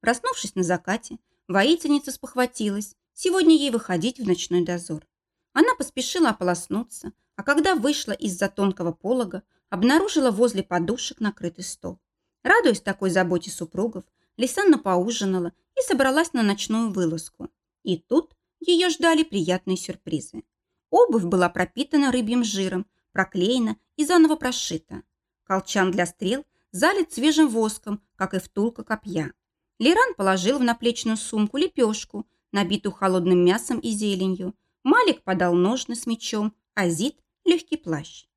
Проснувшись на закате, воительница спохватилась. Сегодня ей выходить в ночной дозор. Она поспешила ополоснуться, а когда вышла из-за тонкого полога, обнаружила возле подушек накрытый стол. Радуясь такой заботе супругов, Лисанна поужинала и собралась на ночную вылазку. И тут ее ждали приятные сюрпризы. Обувь была пропитана рыбьим жиром, проклеена и заново прошита. Колчан для стрел залит свежим воском, как и втулка копья. Лиран положил в наплечную сумку лепешку, набитую холодным мясом и зеленью. Малик подал ножны с мечом, а Зид – легкий плащ.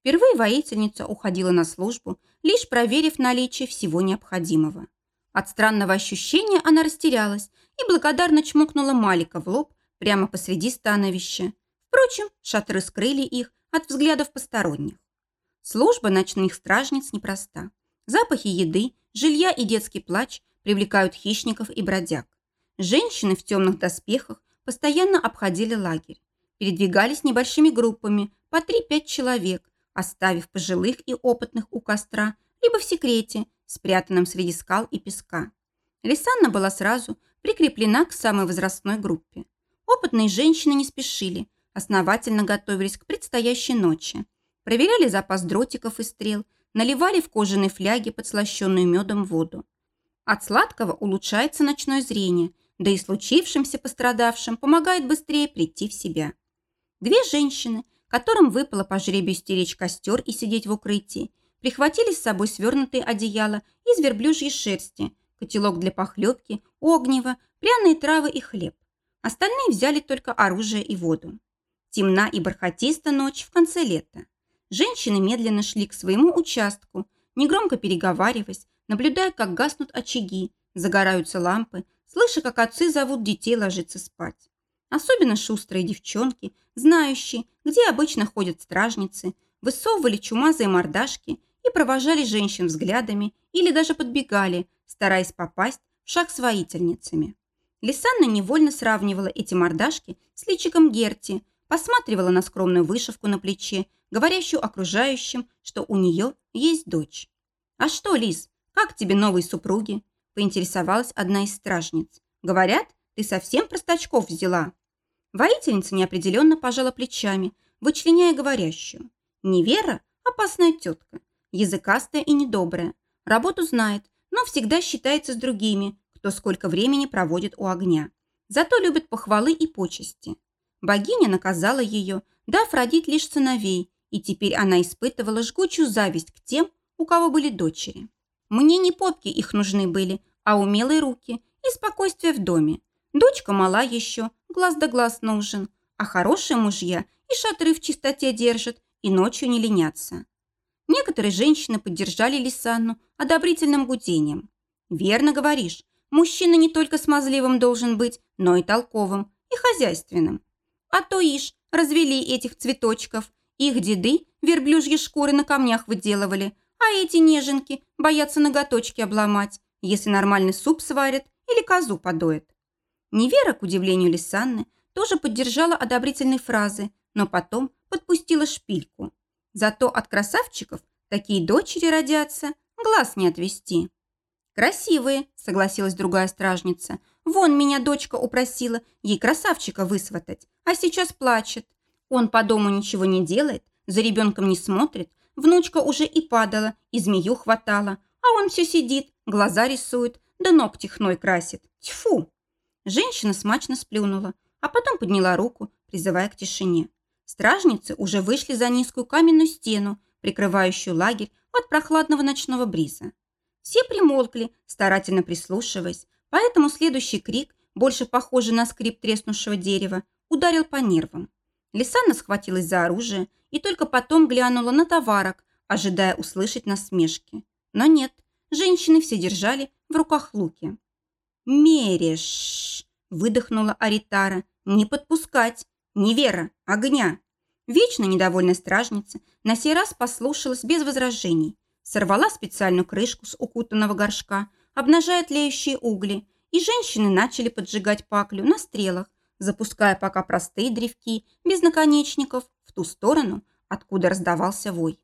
Впервые воительница уходила на службу, лишь проверив наличие всего необходимого. От странного ощущения она растерялась и благодарно чмокнула Малика в лоб прямо посреди становища. Впрочем, шатры скрыли их от взглядов посторонних. Служба ночных стражниц непроста. Запахи еды, жилья и детский плач привлекают хищников и бродяг. Женщины в темных доспехах постоянно обходили лагерь. Передвигались небольшими группами, по 3-5 человек, оставив пожилых и опытных у костра, либо в секрете, спрятанном среди скал и песка. Лисанна была сразу прикреплена к самой возрастной группе. Опытные женщины не спешили, основательно готовились к предстоящей ночи. Проверяли запас дротиков и стрел, наливали в кожаные фляги подслащенную медом воду. От сладкого улучшается ночное зрение, да и случившимся пострадавшим помогает быстрее прийти в себя. Две женщины, которым выпало по жребию стеречь костер и сидеть в укрытии, прихватили с собой свернутые одеяла из верблюжьей шерсти, котелок для похлебки, огнево, пряные травы и хлеб. Остальные взяли только оружие и воду. Темна и бархатиста ночь в конце лета. Женщины медленно шли к своему участку, негромко переговариваясь, наблюдая, как гаснут очаги, загораются лампы, слыша, как отцы зовут детей ложиться спать. Особенно шустрые девчонки, знающие, где обычно ходят стражницы, высовывали чумазые мордашки и провожали женщин взглядами или даже подбегали, стараясь попасть в шаг с воительницами. Лисанна невольно сравнивала эти мордашки с личиком Герти, посматривала на скромную вышивку на плече, говорящую окружающим, что у нее есть дочь. «А что, Лис, как тебе новые супруги?» – поинтересовалась одна из стражниц. «Говорят, ты совсем простачков взяла». Воительница неопределенно пожала плечами, вычленяя говорящую. Невера – опасная тетка, языкастая и недобрая. Работу знает, но всегда считается с другими, кто сколько времени проводит у огня. Зато любит похвалы и почести. Богиня наказала ее, дав родить лишь сыновей, и теперь она испытывала жгучую зависть к тем, у кого были дочери. Мне не попки их нужны были, а умелые руки и спокойствие в доме. Дочка мала еще, глаз да глаз нужен, а хорошие мужья и шатры в чистоте держат, и ночью не ленятся. Некоторые женщины поддержали Лисанну одобрительным гудением. «Верно говоришь, мужчина не только смазливым должен быть, но и толковым, и хозяйственным. А то ишь, развели этих цветочков, их деды верблюжьи шкуры на камнях выделывали, а эти неженки боятся ноготочки обломать, если нормальный суп сварят или козу подоят. Невера, к удивлению Лисанны, тоже поддержала одобрительные фразы, но потом подпустила шпильку. Зато от красавчиков такие дочери родятся, глаз не отвести. «Красивые», — согласилась другая стражница. «Вон меня дочка упросила ей красавчика высватать, а сейчас плачет. Он по дому ничего не делает, за ребенком не смотрит, внучка уже и падала, и змею хватала, а он все сидит, глаза рисует, да ногти хной красит. Тьфу!» Женщина смачно сплюнула, а потом подняла руку, призывая к тишине. Стражницы уже вышли за низкую каменную стену, прикрывающую лагерь от прохладного ночного бриза. Все примолкли, старательно прислушиваясь, поэтому следующий крик, больше похожий на скрип треснувшего дерева, ударил по нервам. Лисана схватилась за оружие и только потом глянула на товарок, ожидая услышать насмешки. Но нет, женщины все держали в руках луки. «Мерешь!» – выдохнула Аритара. «Не подпускать! Невера! Огня!» Вечно недовольная стражница на сей раз послушалась без возражений. Сорвала специальную крышку с укутанного горшка, обнажая тлеющие угли, и женщины начали поджигать паклю на стрелах, запуская пока простые древки, без наконечников, в ту сторону, откуда раздавался вой.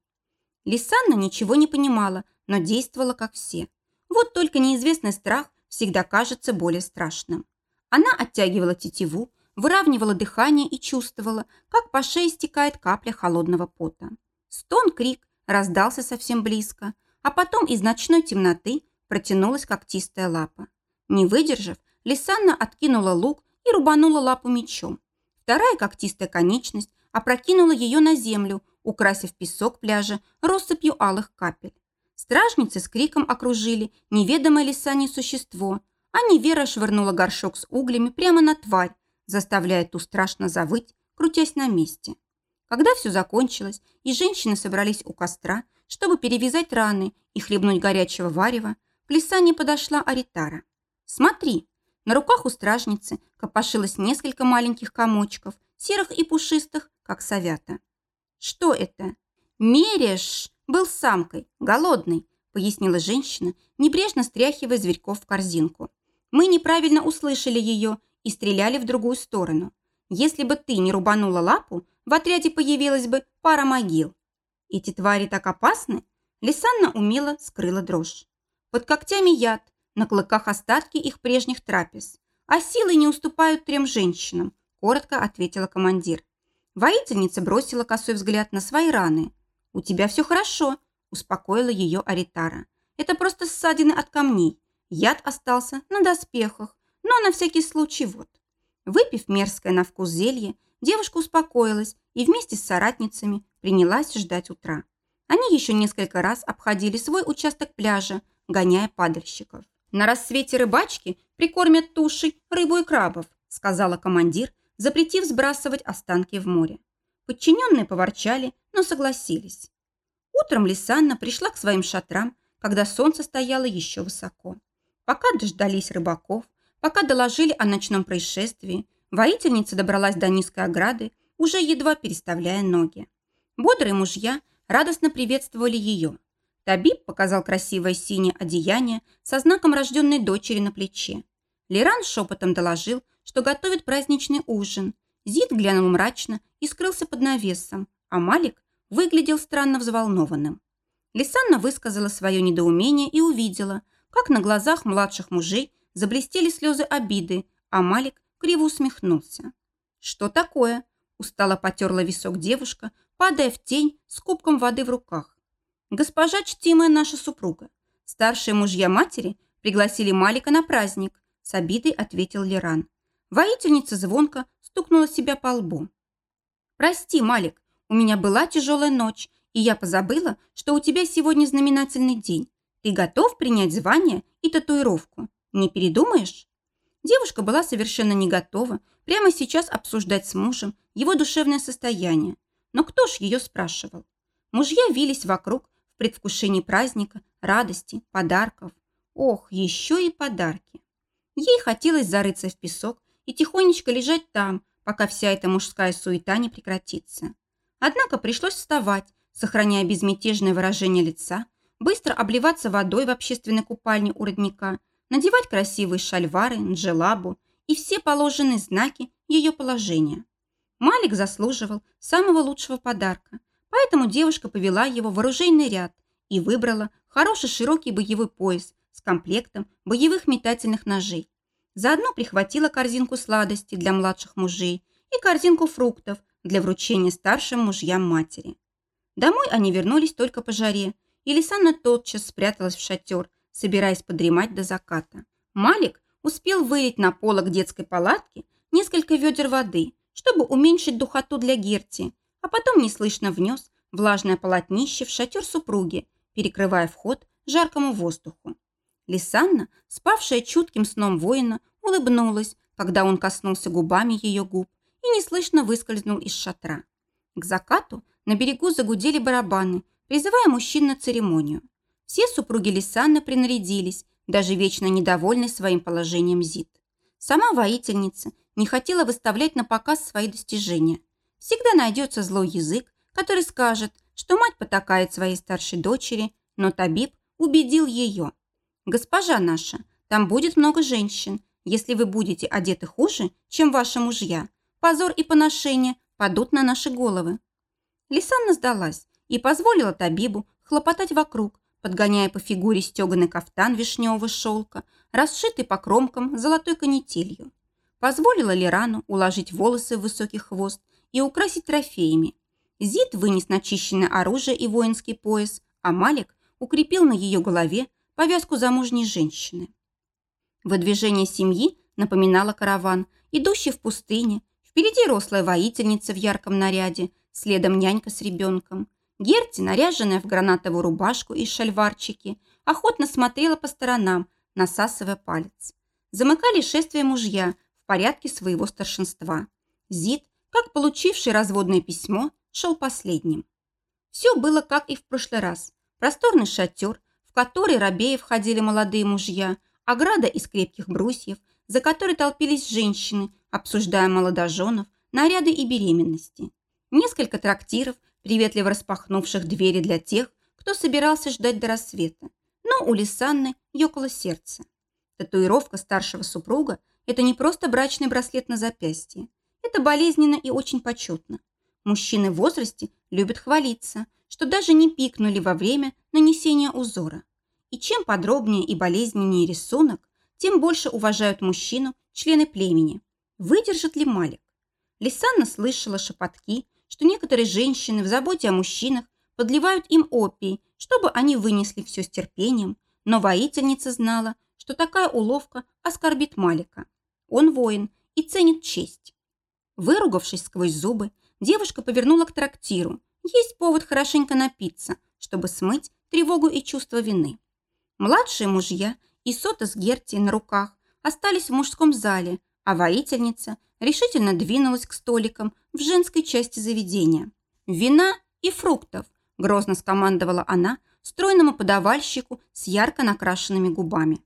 Лисанна ничего не понимала, но действовала как все. Вот только неизвестный страх всегда кажется более страшным. Она оттягивала тетиву, выравнивала дыхание и чувствовала, как по шее стекает капля холодного пота. Стон-крик раздался совсем близко, а потом из ночной темноты протянулась когтистая лапа. Не выдержав, Лисанна откинула лук и рубанула лапу мечом. Вторая когтистая конечность опрокинула ее на землю, украсив песок пляжа россыпью алых капель. Стражницы с криком окружили неведомое лисане существо, а Невера швырнула горшок с углями прямо на тварь, заставляя ту страшно завыть, крутясь на месте. Когда все закончилось, и женщины собрались у костра, чтобы перевязать раны и хлебнуть горячего варева, к Лисане подошла Аритара. «Смотри!» На руках у стражницы копошилось несколько маленьких комочков, серых и пушистых, как совята. «Что это?» «Мерешь!» «Был самкой, голодный», – пояснила женщина, небрежно стряхивая зверьков в корзинку. «Мы неправильно услышали ее и стреляли в другую сторону. Если бы ты не рубанула лапу, в отряде появилась бы пара могил. Эти твари так опасны?» Лисанна умело скрыла дрожь. Под когтями яд, на клыках остатки их прежних трапез. А силы не уступают трем женщинам, коротко ответила командир. Воительница бросила косой взгляд на свои раны. «У тебя все хорошо», – успокоила ее Аритара. «Это просто ссадины от камней. Яд остался на доспехах, но на всякий случай вот». Выпив мерзкое на вкус зелье, девушка успокоилась и вместе с соратницами принялась ждать утра. Они еще несколько раз обходили свой участок пляжа, гоняя падальщиков. «На рассвете рыбачки прикормят тушей рыбу и крабов», сказала командир, запретив сбрасывать останки в море. Подчиненные поворчали, но согласились. Утром Лисанна пришла к своим шатрам, когда солнце стояло еще высоко. Пока дождались рыбаков, пока доложили о ночном происшествии, воительница добралась до низкой ограды, уже едва переставляя ноги. Бодрые мужья радостно приветствовали ее. Табиб показал красивое синее одеяние со знаком рожденной дочери на плече. Лиран шепотом доложил, что готовит праздничный ужин – Зид глянул мрачно и скрылся под навесом, а Малик выглядел странно взволнованным. Лисанна высказала свое недоумение и увидела, как на глазах младших мужей заблестели слезы обиды, а Малик криво усмехнулся. «Что такое?» – устало потерла висок девушка, падая в тень с кубком воды в руках. «Госпожа чтимая наша супруга. Старшие мужья матери пригласили Малика на праздник», – с обидой ответил Леран. Воительница звонко стукнула себя по лбу. «Прости, Малик, у меня была тяжелая ночь, и я позабыла, что у тебя сегодня знаменательный день. Ты готов принять звание и татуировку? Не передумаешь?» Девушка была совершенно не готова прямо сейчас обсуждать с мужем его душевное состояние. Но кто ж ее спрашивал? Мужья вились вокруг в предвкушении праздника, радости, подарков. Ох, еще и подарки. Ей хотелось зарыться в песок и тихонечко лежать там, пока вся эта мужская суета не прекратится. Однако пришлось вставать, сохраняя безмятежное выражение лица, быстро обливаться водой в общественной купальне у родника, надевать красивые шальвары, джелабу и все положенные знаки ее положения. Малик заслуживал самого лучшего подарка, поэтому девушка повела его в оружейный ряд и выбрала хороший широкий боевой пояс с комплектом боевых метательных ножей. Заодно прихватила корзинку сладостей для младших мужей и корзинку фруктов для вручения старшим мужьям матери. Домой они вернулись только по жаре, и Лисанна тотчас спряталась в шатер, собираясь подремать до заката. Малик успел вылить на полок детской палатки несколько ведер воды, чтобы уменьшить духоту для Герти, а потом неслышно внес влажное полотнище в шатер супруги, перекрывая вход жаркому воздуху. Лисанна, спавшая чутким сном воина, улыбнулась, когда он коснулся губами ее губ и неслышно выскользнул из шатра. К закату на берегу загудели барабаны, призывая мужчин на церемонию. Все супруги Лисанны принарядились, даже вечно недовольный своим положением Зид. Сама воительница не хотела выставлять на показ свои достижения. Всегда найдется злой язык, который скажет, что мать потакает своей старшей дочери, но Табиб убедил ее. «Госпожа наша, там будет много женщин. Если вы будете одеты хуже, чем ваши мужья, позор и поношение падут на наши головы». Лисанна сдалась и позволила Табибу хлопотать вокруг, подгоняя по фигуре стеганый кафтан вишневого шелка, расшитый по кромкам золотой канителью. Позволила Лирану уложить волосы в высокий хвост и украсить трофеями. Зид вынес начищенное оружие и воинский пояс, а Малик укрепил на ее голове повязку замужней женщины. Выдвижение семьи напоминало караван, идущий в пустыне. Впереди рослая воительница в ярком наряде, следом нянька с ребенком. Герти, наряженная в гранатовую рубашку и шальварчики, охотно смотрела по сторонам, насасывая палец. Замыкали шествие мужья в порядке своего старшинства. Зид, как получивший разводное письмо, шел последним. Все было как и в прошлый раз. Просторный шатер, в который рабеи входили молодые мужья, ограда из крепких брусьев, за которой толпились женщины, обсуждая молодоженов, наряды и беременности. Несколько трактиров, приветливо распахнувших двери для тех, кто собирался ждать до рассвета. Но у Лисанны ёкало сердце. Татуировка старшего супруга – это не просто брачный браслет на запястье. Это болезненно и очень почетно. Мужчины в возрасте любят хвалиться, что даже не пикнули во время нанесения узора. И чем подробнее и болезненнее рисунок, тем больше уважают мужчину члены племени. Выдержит ли Малик? Лисанна слышала шепотки, что некоторые женщины в заботе о мужчинах подливают им опий, чтобы они вынесли все с терпением, но воительница знала, что такая уловка оскорбит Малика. Он воин и ценит честь. Выругавшись сквозь зубы, девушка повернула к трактиру. Есть повод хорошенько напиться, чтобы смыть тревогу и чувство вины. Младшие мужья и Сота с Герти на руках остались в мужском зале, а воительница решительно двинулась к столикам в женской части заведения. «Вина и фруктов!» – грозно скомандовала она стройному подавальщику с ярко накрашенными губами.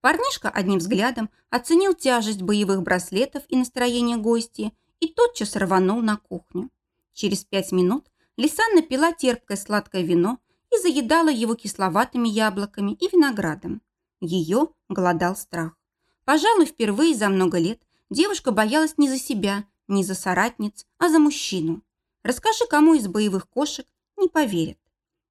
Парнишка одним взглядом оценил тяжесть боевых браслетов и настроение гостей и тотчас рванул на кухню. Через пять минут Лисан напила терпкое сладкое вино и заедала его кисловатыми яблоками и виноградом. Ее голодал страх. Пожалуй, впервые за много лет девушка боялась не за себя, не за соратниц, а за мужчину. Расскажи, кому из боевых кошек не поверят.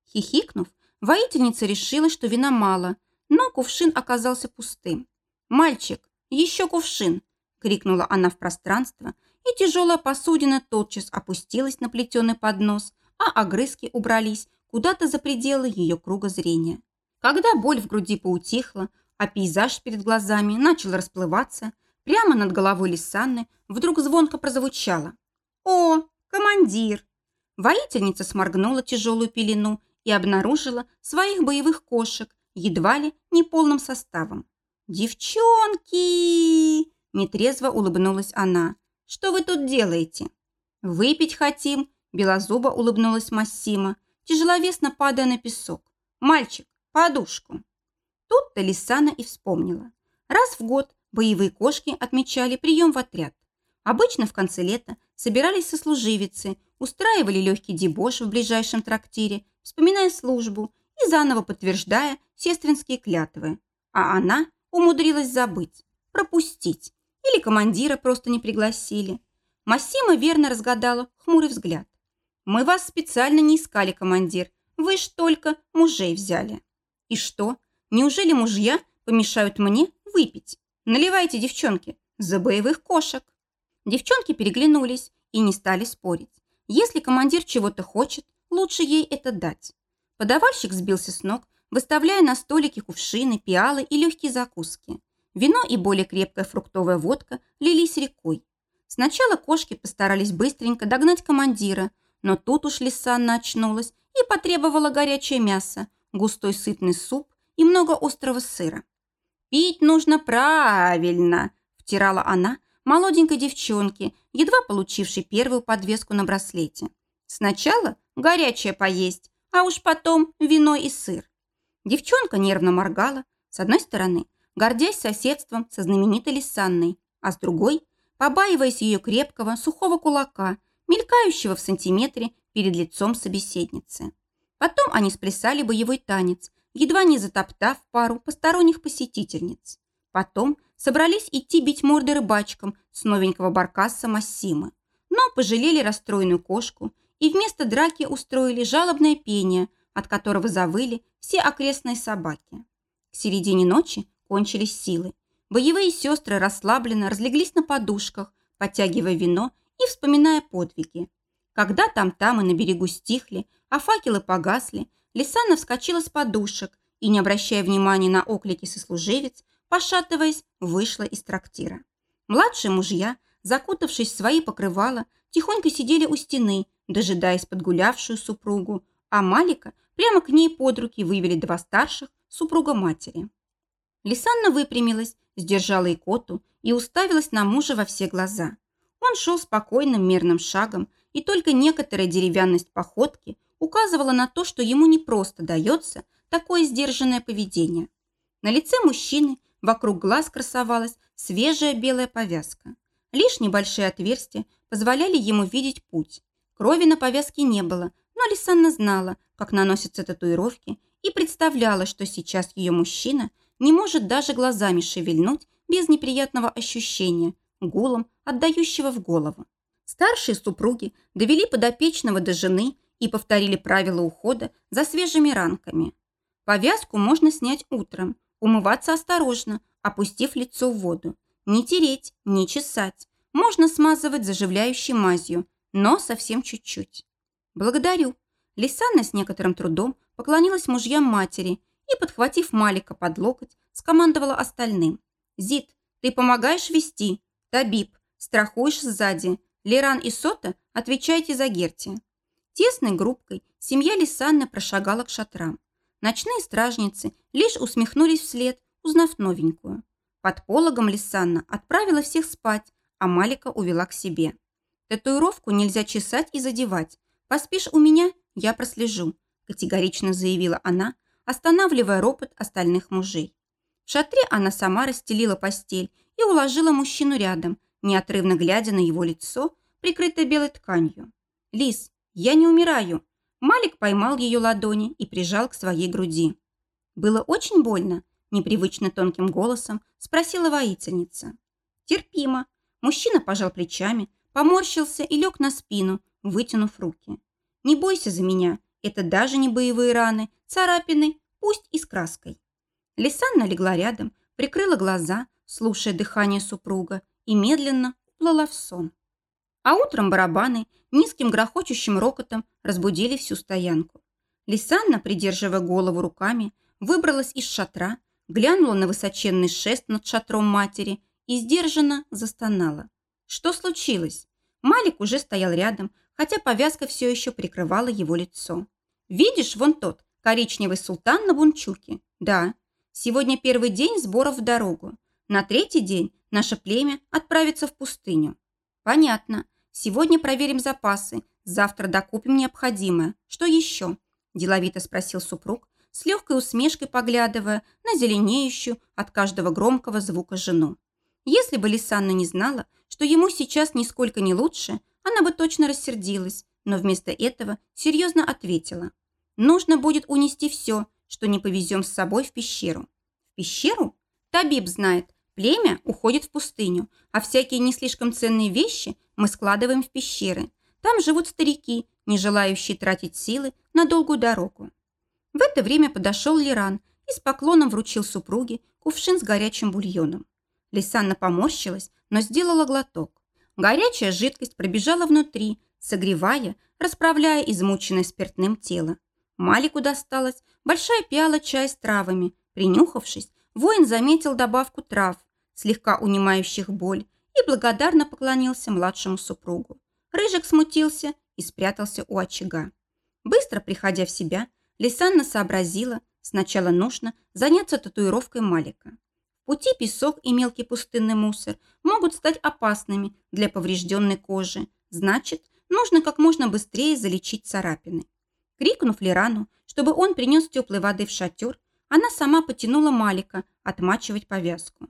Хихикнув, воительница решила, что вина мало, но кувшин оказался пустым. «Мальчик, еще кувшин!» – крикнула она в пространство, и тяжелая посудина тотчас опустилась на плетеный поднос, а огрызки убрались куда-то за пределы ее круга зрения. Когда боль в груди поутихла, а пейзаж перед глазами начал расплываться, Прямо над головой Лисанны вдруг звонко прозвучало. «О, командир!» Воительница сморгнула тяжелую пелену и обнаружила своих боевых кошек едва ли не полным составом. «Девчонки!» – нетрезво улыбнулась она. «Что вы тут делаете?» «Выпить хотим», – белозубо улыбнулась Массима, тяжеловесно падая на песок. «Мальчик, подушку». Тут-то Лисана и вспомнила. Раз в год боевые кошки отмечали прием в отряд. Обычно в конце лета собирались сослуживицы, устраивали легкий дебош в ближайшем трактире, вспоминая службу и заново подтверждая сестринские клятвы. А она умудрилась забыть, пропустить. Или командира просто не пригласили. Массима верно разгадала хмурый взгляд. «Мы вас специально не искали, командир. Вы ж только мужей взяли». «И что? Неужели мужья помешают мне выпить? Наливайте, девчонки, за боевых кошек». Девчонки переглянулись и не стали спорить. Если командир чего-то хочет, лучше ей это дать. Подавальщик сбился с ног, выставляя на столике кувшины, пиалы и легкие закуски. Вино и более крепкая фруктовая водка лились рекой. Сначала кошки постарались быстренько догнать командира, но тут уж Лисанна очнулась и потребовала горячее мясо, густой сытный суп и много острого сыра. «Пить нужно правильно», – втирала она молоденькой девчонке, едва получившей первую подвеску на браслете. «Сначала горячее поесть, а уж потом вино и сыр». Девчонка нервно моргала, с одной стороны, гордясь соседством со знаменитой Лисанной, а с другой – побаиваясь ее крепкого, сухого кулака, мелькающего в сантиметре перед лицом собеседницы. Потом они сплясали боевой танец, едва не затоптав пару посторонних посетительниц. Потом собрались идти бить морды рыбачкам с новенького баркаса Массимы, но пожалели расстроенную кошку и вместо драки устроили жалобное пение, от которого завыли все окрестные собаки. К середине ночи кончились силы. Боевые сестры расслабленно разлеглись на подушках, подтягивая вино и вспоминая подвиги. Когда там-там и на берегу стихли, а факелы погасли, Лисана вскочила с подушек и, не обращая внимания на оклики сослуживец, пошатываясь, вышла из трактира. Младшие мужья, закутавшись в свои покрывала, тихонько сидели у стены, дожидаясь подгулявшую супругу, а Малика прямо к ней под руки вывели два старших, супруга матери. Лисанна выпрямилась, сдержала икоту и уставилась на мужа во все глаза. Он шел спокойным мерным шагом, и только некоторая деревянность походки указывала на то, что ему не просто дается такое сдержанное поведение. На лице мужчины вокруг глаз красовалась свежая белая повязка. Лишь небольшие отверстия позволяли ему видеть путь. Крови на повязке не было, но Лисанна знала, как наносятся татуировки, и представляла, что сейчас ее мужчина не может даже глазами шевельнуть без неприятного ощущения, гулом, отдающего в голову. Старшие супруги довели подопечного до жены и повторили правила ухода за свежими ранками. Повязку можно снять утром, умываться осторожно, опустив лицо в воду. Не тереть, не чесать. Можно смазывать заживляющей мазью, но совсем чуть-чуть. «Благодарю». Лисанна с некоторым трудом поклонилась мужьям матери и, подхватив Малика под локоть, скомандовала остальным. «Зит, ты помогаешь вести. Табиб, страхуешь сзади. Леран и Сота отвечайте за Герти». Тесной группкой семья Лисанны прошагала к шатрам. Ночные стражницы лишь усмехнулись вслед, узнав новенькую. Под пологом Лисанна отправила всех спать, а Малика увела к себе. «Татуировку нельзя чесать и задевать. Поспишь у меня, я прослежу», категорично заявила она, останавливая ропот остальных мужей. В шатре она сама расстелила постель и уложила мужчину рядом, неотрывно глядя на его лицо, прикрытое белой тканью. «Лис, я не умираю!» Малик поймал ее ладони и прижал к своей груди. «Было очень больно?» – непривычно тонким голосом спросила воительница. «Терпимо». Мужчина пожал плечами, поморщился и лег на спину, вытянув руки. «Не бойся за меня, это даже не боевые раны, царапины, пусть и с краской». Лисанна легла рядом, прикрыла глаза, слушая дыхание супруга, и медленно уплыла в сон. А утром барабаны низким грохочущим рокотом разбудили всю стоянку. Лисанна, придерживая голову руками, выбралась из шатра, глянула на высоченный шест над шатром матери и сдержанно застонала. Что случилось? Малик уже стоял рядом, хотя повязка все еще прикрывала его лицо. «Видишь, вон тот, коричневый султан на бунчуке? Да. Сегодня первый день сборов в дорогу. На третий день наше племя отправится в пустыню. Понятно. Сегодня проверим запасы, завтра докупим необходимое. Что еще?» Деловито спросил супруг, с легкой усмешкой поглядывая на зеленеющую от каждого громкого звука жену. Если бы Лисанна не знала, что ему сейчас нисколько не лучше, она бы точно рассердилась, но вместо этого серьезно ответила. «Нужно будет унести все, что не повезем с собой в пещеру». «В пещеру?» Табиб знает, племя уходит в пустыню, а всякие не слишком ценные вещи мы складываем в пещеры. Там живут старики, не желающие тратить силы на долгую дорогу. В это время подошел Лиран и с поклоном вручил супруге кувшин с горячим бульоном. Лисанна поморщилась, но сделала глоток. Горячая жидкость пробежала внутри, согревая, расправляя измученное спиртным тело. Малику досталась большая пиала чая с травами. Принюхавшись, воин заметил добавку трав, слегка унимающих боль, и благодарно поклонился младшему супругу. Рыжик смутился и спрятался у очага. Быстро приходя в себя, Лисанна сообразила, сначала нужно заняться татуировкой Малика. В пути песок и мелкий пустынный мусор могут стать опасными для поврежденной кожи. Значит, нужно как можно быстрее залечить царапины. Крикнув Лирану, чтобы он принес теплой воды в шатер, она сама потянула Малика отмачивать повязку.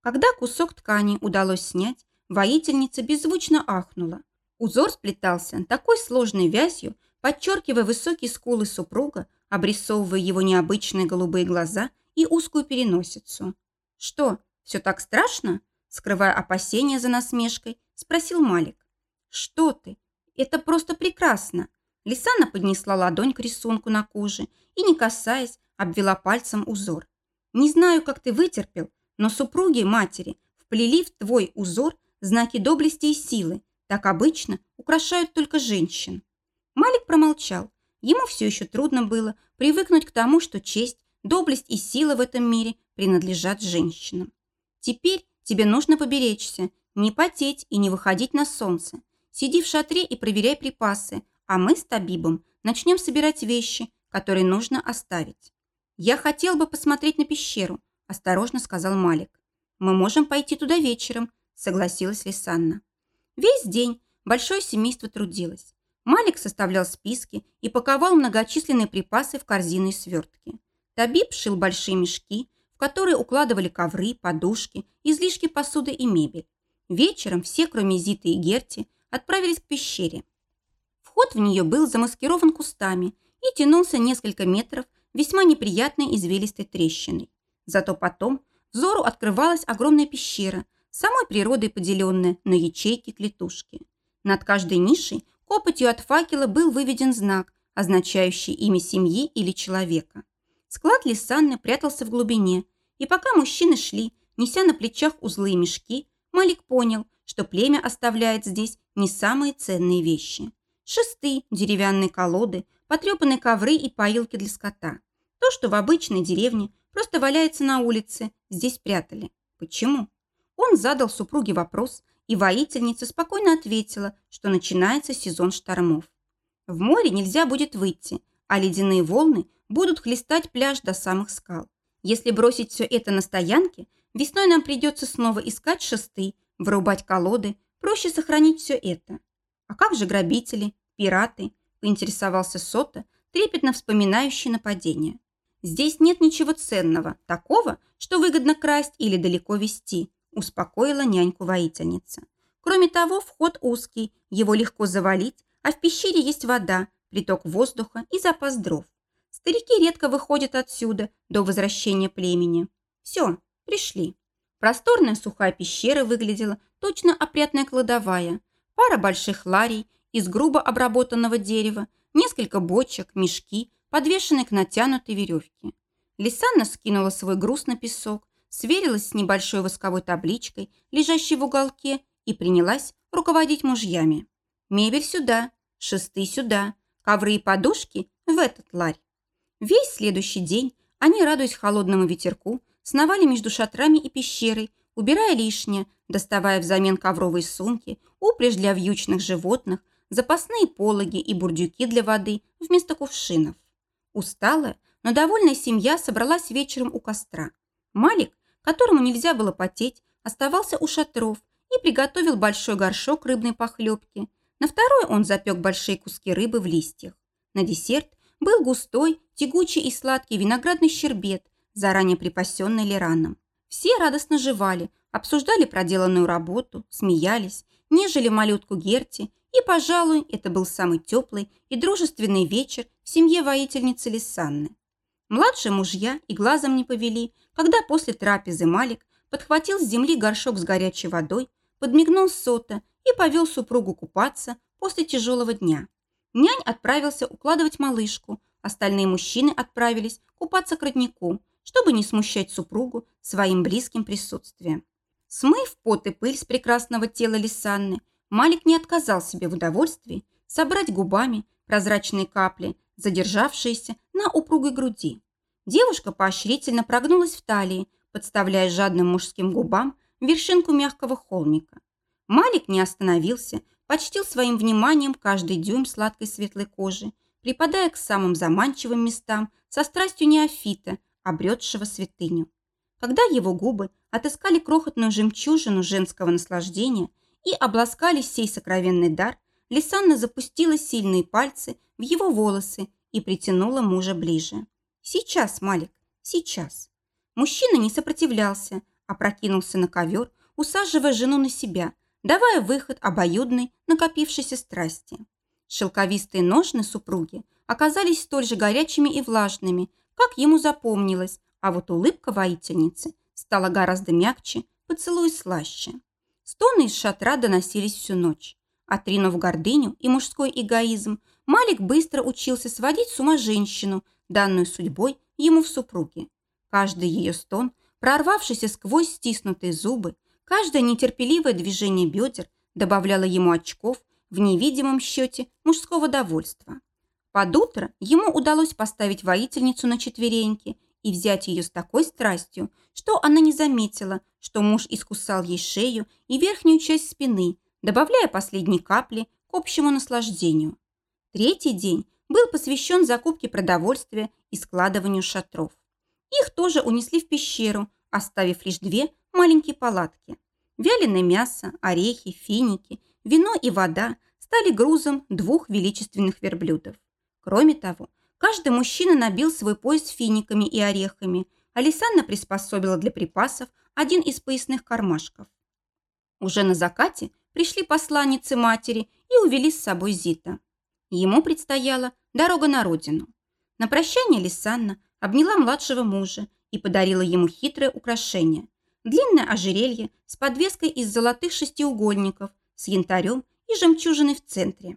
Когда кусок ткани удалось снять, воительница беззвучно ахнула. Узор сплетался такой сложной вязью, подчеркивая высокие скулы супруга, обрисовывая его необычные голубые глаза и узкую переносицу. «Что, все так страшно?» Скрывая опасения за насмешкой, спросил Малик. «Что ты? Это просто прекрасно!» Лисана поднесла ладонь к рисунку на коже и, не касаясь, обвела пальцем узор. «Не знаю, как ты вытерпел, но супруги матери вплели в твой узор знаки доблести и силы. Так обычно украшают только женщин». Малик промолчал. Ему все еще трудно было привыкнуть к тому, что честь, доблесть и сила в этом мире принадлежат женщинам. Теперь тебе нужно поберечься, не потеть и не выходить на солнце. Сиди в шатре и проверяй припасы, а мы с Табибом начнем собирать вещи, которые нужно оставить. Я хотел бы посмотреть на пещеру, осторожно сказал Малик. Мы можем пойти туда вечером, согласилась Лисанна. Весь день большое семейство трудилось. Малик составлял списки и паковал многочисленные припасы в корзины и свертки. Табиб шил большие мешки, в которые укладывали ковры, подушки, излишки посуды и мебель. Вечером все, кроме Зиты и Герти, отправились к пещере. Вход в нее был замаскирован кустами и тянулся несколько метров весьма неприятной извилистой трещиной. Зато потом взору открывалась огромная пещера, самой природой поделенная на ячейки-клетушки. Над каждой нишей Копотью от факела был выведен знак, означающий имя семьи или человека. Склад Лисанны прятался в глубине, и пока мужчины шли, неся на плечах узлы и мешки, Малик понял, что племя оставляет здесь не самые ценные вещи. Шесты, деревянные колоды, потрепанные ковры и поилки для скота. То, что в обычной деревне просто валяется на улице, здесь прятали. Почему? Он задал супруге вопрос, и воительница спокойно ответила, что начинается сезон штормов. В море нельзя будет выйти, а ледяные волны будут хлестать пляж до самых скал. Если бросить все это на стоянке, весной нам придется снова искать шесты, вырубать колоды, проще сохранить все это. А как же грабители, пираты, поинтересовался Сота, трепетно вспоминающий нападение. Здесь нет ничего ценного, такого, что выгодно красть или далеко вести, успокоила няньку-воительница. Кроме того, вход узкий, его легко завалить, а в пещере есть вода, приток воздуха и запас дров. Старики редко выходят отсюда до возвращения племени. Все, пришли. Просторная сухая пещера выглядела точно опрятная кладовая. Пара больших ларей из грубо обработанного дерева, несколько бочек, мешки, подвешенные к натянутой веревке. Лисанна скинула свой груз на песок, сверилась с небольшой восковой табличкой, лежащей в уголке, и принялась руководить мужьями. Мебель сюда, шесты сюда, ковры и подушки в этот ларь. Весь следующий день они, радуясь холодному ветерку, сновали между шатрами и пещерой, убирая лишнее, доставая взамен ковровые сумки, упряжь для вьючных животных, запасные пологи и бурдюки для воды вместо кувшинов. Усталая, но довольная семья собралась вечером у костра. Малик, которому нельзя было потеть, оставался у шатров и приготовил большой горшок рыбной похлебки. На второй он запек большие куски рыбы в листьях. На десерт был густой, тягучий и сладкий виноградный щербет, заранее припасенный Лираном. Все радостно жевали, обсуждали проделанную работу, смеялись, нежели малютку Герти, и, пожалуй, это был самый теплый и дружественный вечер в семье воительницы Лисанны. Младшие мужья и глазом не повели, когда после трапезы Малик подхватил с земли горшок с горячей водой, подмигнул сота и повел супругу купаться после тяжелого дня. Нянь отправился укладывать малышку, остальные мужчины отправились купаться к роднику, чтобы не смущать супругу своим близким присутствием. Смыв пот и пыль с прекрасного тела Лисанны, Малик не отказал себе в удовольствии собрать губами прозрачные капли, задержавшиеся на упругой груди. Девушка поощрительно прогнулась в талии, подставляя жадным мужским губам вершинку мягкого холмика. Малик не остановился, почтил своим вниманием каждый дюйм сладкой светлой кожи, припадая к самым заманчивым местам со страстью неофита, обретшего святыню. Когда его губы отыскали крохотную жемчужину женского наслаждения и обласкали сей сокровенный дар, Лисанна запустила сильные пальцы в его волосы и притянула мужа ближе. «Сейчас, Малик, сейчас». Мужчина не сопротивлялся, а прокинулся на ковер, усаживая жену на себя, давая выход обоюдной накопившейся страсти. Шелковистые ножны супруги оказались столь же горячими и влажными, как ему запомнилось, а вот улыбка воительницы стала гораздо мягче, поцелуй слаще. Стоны из шатра доносились всю ночь. Отринув гордыню и мужской эгоизм, Малик быстро учился сводить с ума женщину, данную судьбой ему в супруге. Каждый ее стон, прорвавшийся сквозь стиснутые зубы, каждое нетерпеливое движение бедер добавляло ему очков в невидимом счете мужского довольства. Под утро ему удалось поставить воительницу на четвереньки и взять ее с такой страстью, что она не заметила, что муж искусал ей шею и верхнюю часть спины, добавляя последние капли к общему наслаждению. Третий день был посвящен закупке продовольствия и складыванию шатров. Их тоже унесли в пещеру, оставив лишь две маленькие палатки. Вяленое мясо, орехи, финики, вино и вода стали грузом двух величественных верблюдов. Кроме того, Каждый мужчина набил свой пояс финиками и орехами, а Лисанна приспособила для припасов один из поясных кармашков. Уже на закате пришли посланницы матери и увели с собой Зита. Ему предстояла дорога на родину. На прощание Лисанна обняла младшего мужа и подарила ему хитрое украшение – длинное ожерелье с подвеской из золотых шестиугольников, с янтарем и жемчужиной в центре.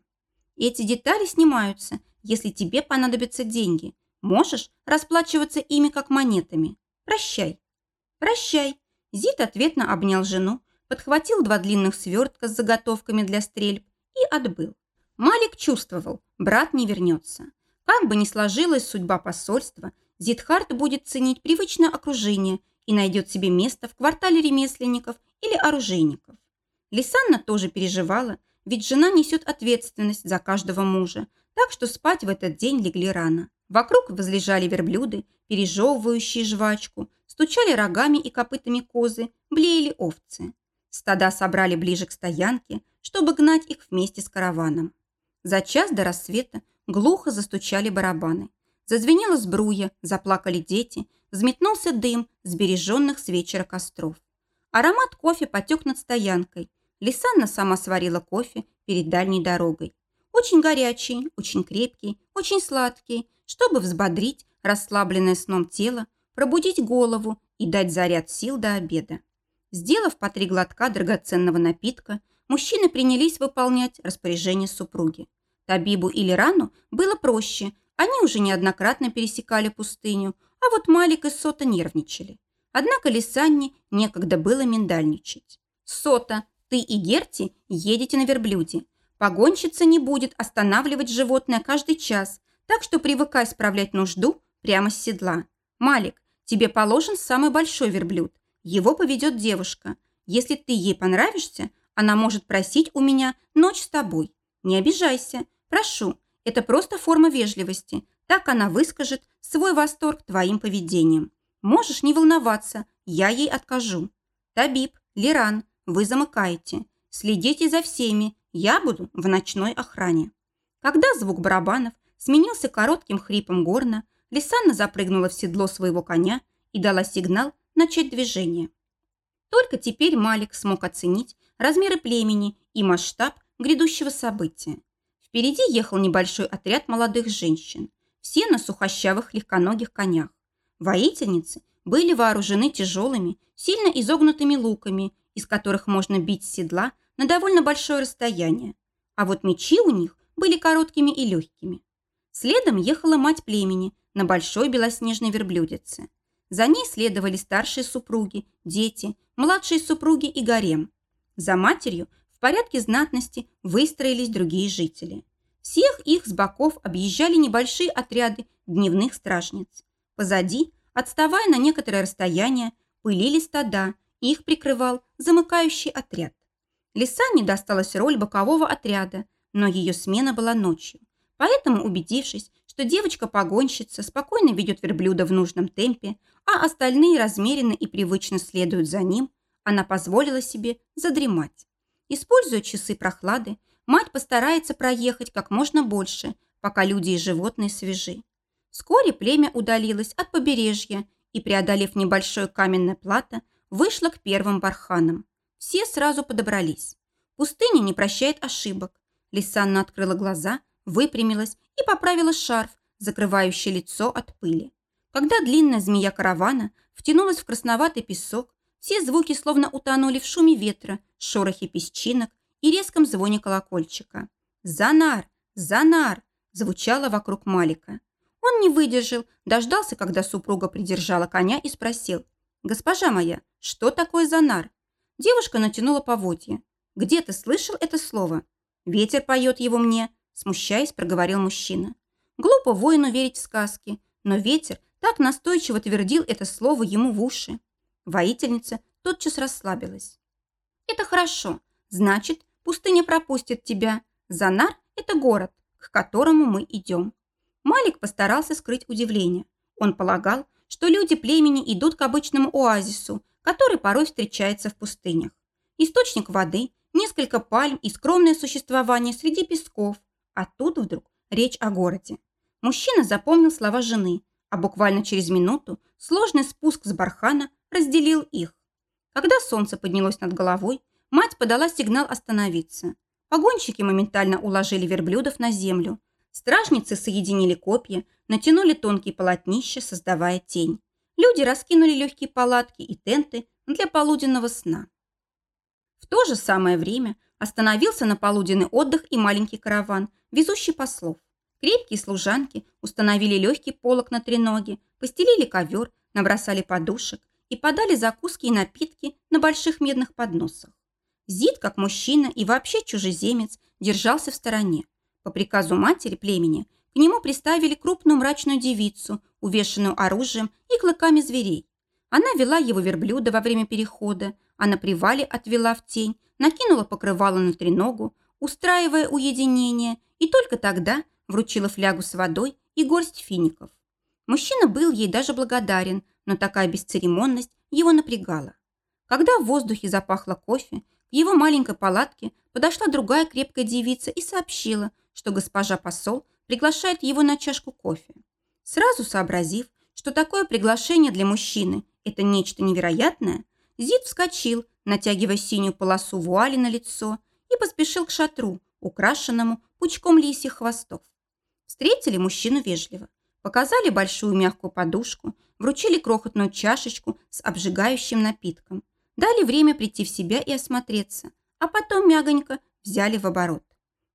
Эти детали снимаются – если тебе понадобятся деньги. Можешь расплачиваться ими как монетами. Прощай. Прощай. Зит ответно обнял жену, подхватил два длинных свертка с заготовками для стрельб и отбыл. Малик чувствовал, брат не вернется. Как бы ни сложилась судьба посольства, Зитхарт будет ценить привычное окружение и найдет себе место в квартале ремесленников или оружейников. Лисанна тоже переживала, ведь жена несет ответственность за каждого мужа, так что спать в этот день легли рано. Вокруг возлежали верблюды, пережевывающие жвачку, стучали рогами и копытами козы, блеяли овцы. Стада собрали ближе к стоянке, чтобы гнать их вместе с караваном. За час до рассвета глухо застучали барабаны. Зазвенела сбруя, заплакали дети, взметнулся дым сбереженных с вечера костров. Аромат кофе потек над стоянкой. Лисанна сама сварила кофе перед дальней дорогой. Очень горячий, очень крепкий, очень сладкий, чтобы взбодрить расслабленное сном тело, пробудить голову и дать заряд сил до обеда. Сделав по три глотка драгоценного напитка, мужчины принялись выполнять распоряжение супруги. Табибу или Рану было проще, они уже неоднократно пересекали пустыню, а вот Малик и Сота нервничали. Однако Лисанне некогда было миндальничать. «Сота, ты и Герти едете на верблюде. Погонщица не будет останавливать животное каждый час, так что привыкай справлять нужду прямо с седла. Малик, тебе положен самый большой верблюд. Его поведет девушка. Если ты ей понравишься, она может просить у меня ночь с тобой. Не обижайся. Прошу, это просто форма вежливости. Так она выскажет свой восторг твоим поведением. Можешь не волноваться, я ей откажу. Табиб, Лиран, вы замыкаете. Следите за всеми, я буду в ночной охране. Когда звук барабанов сменился коротким хрипом горна, Лисанна запрыгнула в седло своего коня и дала сигнал начать движение. Только теперь Малик смог оценить размеры племени и масштаб грядущего события. Впереди ехал небольшой отряд молодых женщин, все на сухощавых легконогих конях. Воительницы были вооружены тяжелыми, сильно изогнутыми луками, из которых можно бить с седла на довольно большое расстояние, а вот мечи у них были короткими и легкими. Следом ехала мать племени на большой белоснежной верблюдице. За ней следовали старшие супруги, дети, младшие супруги и гарем. За матерью в порядке знатности выстроились другие жители. Всех их с боков объезжали небольшие отряды дневных стражниц. Позади, отставая на некоторое расстояние, пылили стада, их прикрывал замыкающий отряд. Лисане досталась роль бокового отряда, но ее смена была ночью. Поэтому, убедившись, что девочка-погонщица спокойно ведет верблюда в нужном темпе, а остальные размеренно и привычно следуют за ним, она позволила себе задремать. Используя часы прохлады, мать постарается проехать как можно больше, пока люди и животные свежи. Вскоре племя удалилось от побережья и, преодолев небольшое каменное плато, вышло к первым барханам. Все сразу подобрались. Пустыня не прощает ошибок. Лисанна открыла глаза, выпрямилась и поправила шарф, закрывающий лицо от пыли. Когда длинная змея каравана втянулась в красноватый песок, все звуки словно утонули в шуме ветра, шорохе песчинок и резком звоне колокольчика. «Занар! Занар!» звучало вокруг Малика. Он не выдержал, дождался, когда супруга придержала коня и спросил. «Госпожа моя, что такое занар?» Девушка натянула поводья. «Где ты слышал это слово?» «Ветер поет его мне», смущаясь, проговорил мужчина. Глупо воину верить в сказки, но ветер так настойчиво твердил это слово ему в уши. Воительница тотчас расслабилась. «Это хорошо. Значит, пустыня пропустит тебя. Занар – это город, к которому мы идем». Малик постарался скрыть удивление. Он полагал, что люди племени идут к обычному оазису, который порой встречается в пустынях. Источник воды, несколько пальм и скромное существование среди песков. А тут вдруг речь о городе. Мужчина запомнил слова жены, а буквально через минуту сложный спуск с бархана разделил их. Когда солнце поднялось над головой, мать подала сигнал остановиться. Погонщики моментально уложили верблюдов на землю. Стражницы соединили копья, натянули тонкие полотнища, создавая тень. Люди раскинули легкие палатки и тенты для полуденного сна. В то же самое время остановился на полуденный отдых и маленький караван, везущий послов. Крепкие служанки установили легкий полок на треноги, постелили ковер, набросали подушек и подали закуски и напитки на больших медных подносах. Зид, как мужчина и вообще чужеземец, держался в стороне. По приказу матери племени к нему приставили крупную мрачную девицу, увешанную оружием и клыками зверей. Она вела его верблюда во время перехода, а на привале отвела в тень, накинула покрывало на треногу, устраивая уединение, и только тогда вручила флягу с водой и горсть фиников. Мужчина был ей даже благодарен, но такая бесцеремонность его напрягала. Когда в воздухе запахло кофе, к его маленькой палатке подошла другая крепкая девица и сообщила, что госпожа посол приглашает его на чашку кофе. Сразу сообразив, что такое приглашение для мужчины – это нечто невероятное, Зид вскочил, натягивая синюю полосу вуали на лицо, и поспешил к шатру, украшенному пучком лисьих хвостов. Встретили мужчину вежливо, показали большую мягкую подушку, вручили крохотную чашечку с обжигающим напитком, дали время прийти в себя и осмотреться, а потом мягонько взяли в оборот.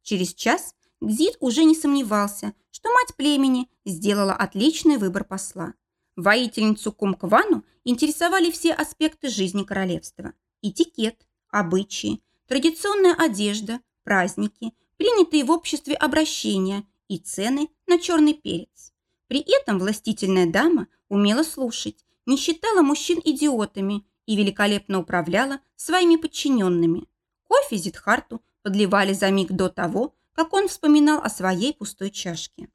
Через час Гзид уже не сомневался, что мать племени сделала отличный выбор посла. Воительницу Кумквану интересовали все аспекты жизни королевства. Этикет, обычаи, традиционная одежда, праздники, принятые в обществе обращения и цены на черный перец. При этом властительная дама умела слушать, не считала мужчин идиотами и великолепно управляла своими подчиненными. Кофе Зидхарту подливали за миг до того, как он вспоминал о своей пустой чашке.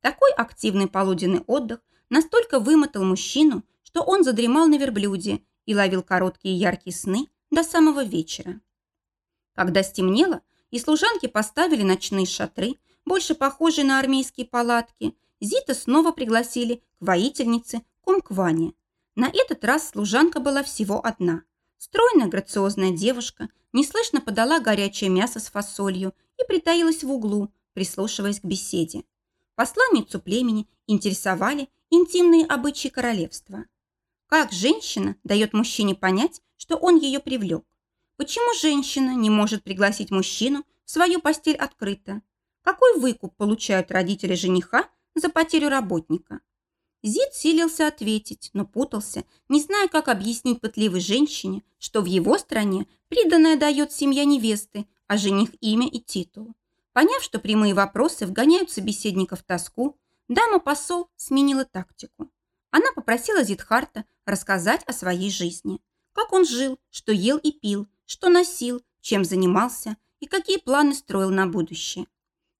Такой активный полуденный отдых настолько вымотал мужчину, что он задремал на верблюде и ловил короткие яркие сны до самого вечера. Когда стемнело, и служанки поставили ночные шатры, больше похожие на армейские палатки, Зита снова пригласили к воительнице Кумкване. На этот раз служанка была всего одна. Стройная грациозная девушка неслышно подала горячее мясо с фасолью и притаилась в углу, прислушиваясь к беседе. Посланницу племени интересовали интимные обычаи королевства. Как женщина дает мужчине понять, что он ее привлек? Почему женщина не может пригласить мужчину в свою постель открыто? Какой выкуп получают родители жениха за потерю работника? Зид силился ответить, но путался, не зная, как объяснить пытливой женщине, что в его стране приданное дает семья невесты, а жених имя и титул. Поняв, что прямые вопросы вгоняют собеседника в тоску, дама-посол сменила тактику. Она попросила Зидхарта рассказать о своей жизни. Как он жил, что ел и пил, что носил, чем занимался и какие планы строил на будущее.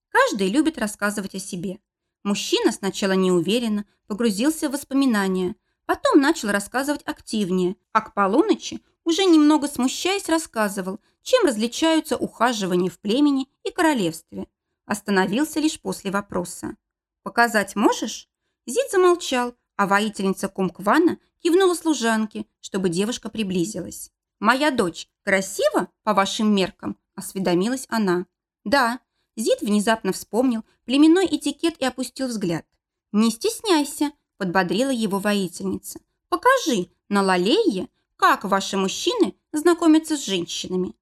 Каждый любит рассказывать о себе. Мужчина сначала неуверенно погрузился в воспоминания, потом начал рассказывать активнее, а к полуночи, уже немного смущаясь, рассказывал, чем различаются ухаживания в племени и королевстве. Остановился лишь после вопроса. «Показать можешь?» Зид замолчал, а воительница Кумквана кивнула служанке, чтобы девушка приблизилась. «Моя дочь красива, по вашим меркам?» – осведомилась она. «Да». Зид внезапно вспомнил племенной этикет и опустил взгляд. «Не стесняйся», – подбодрила его воительница. «Покажи на Лалее, как ваши мужчины знакомятся с женщинами».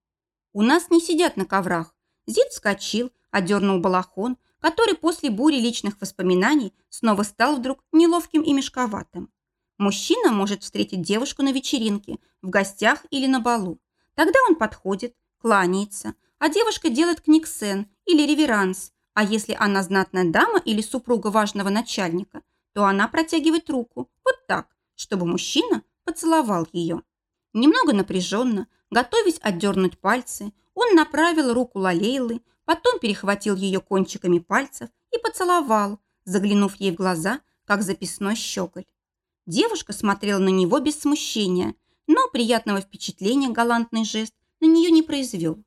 «У нас не сидят на коврах». Зид вскочил, одернул балахон, который после бури личных воспоминаний снова стал вдруг неловким и мешковатым. Мужчина может встретить девушку на вечеринке, в гостях или на балу. Тогда он подходит, кланяется, а девушка делает книгсен или реверанс, а если она знатная дама или супруга важного начальника, то она протягивает руку, вот так, чтобы мужчина поцеловал ее. Немного напряженно, готовясь отдернуть пальцы, он направил руку Лалейлы, потом перехватил ее кончиками пальцев и поцеловал, заглянув ей в глаза, как записной щеголь. Девушка смотрела на него без смущения, но приятного впечатления галантный жест на нее не произвел.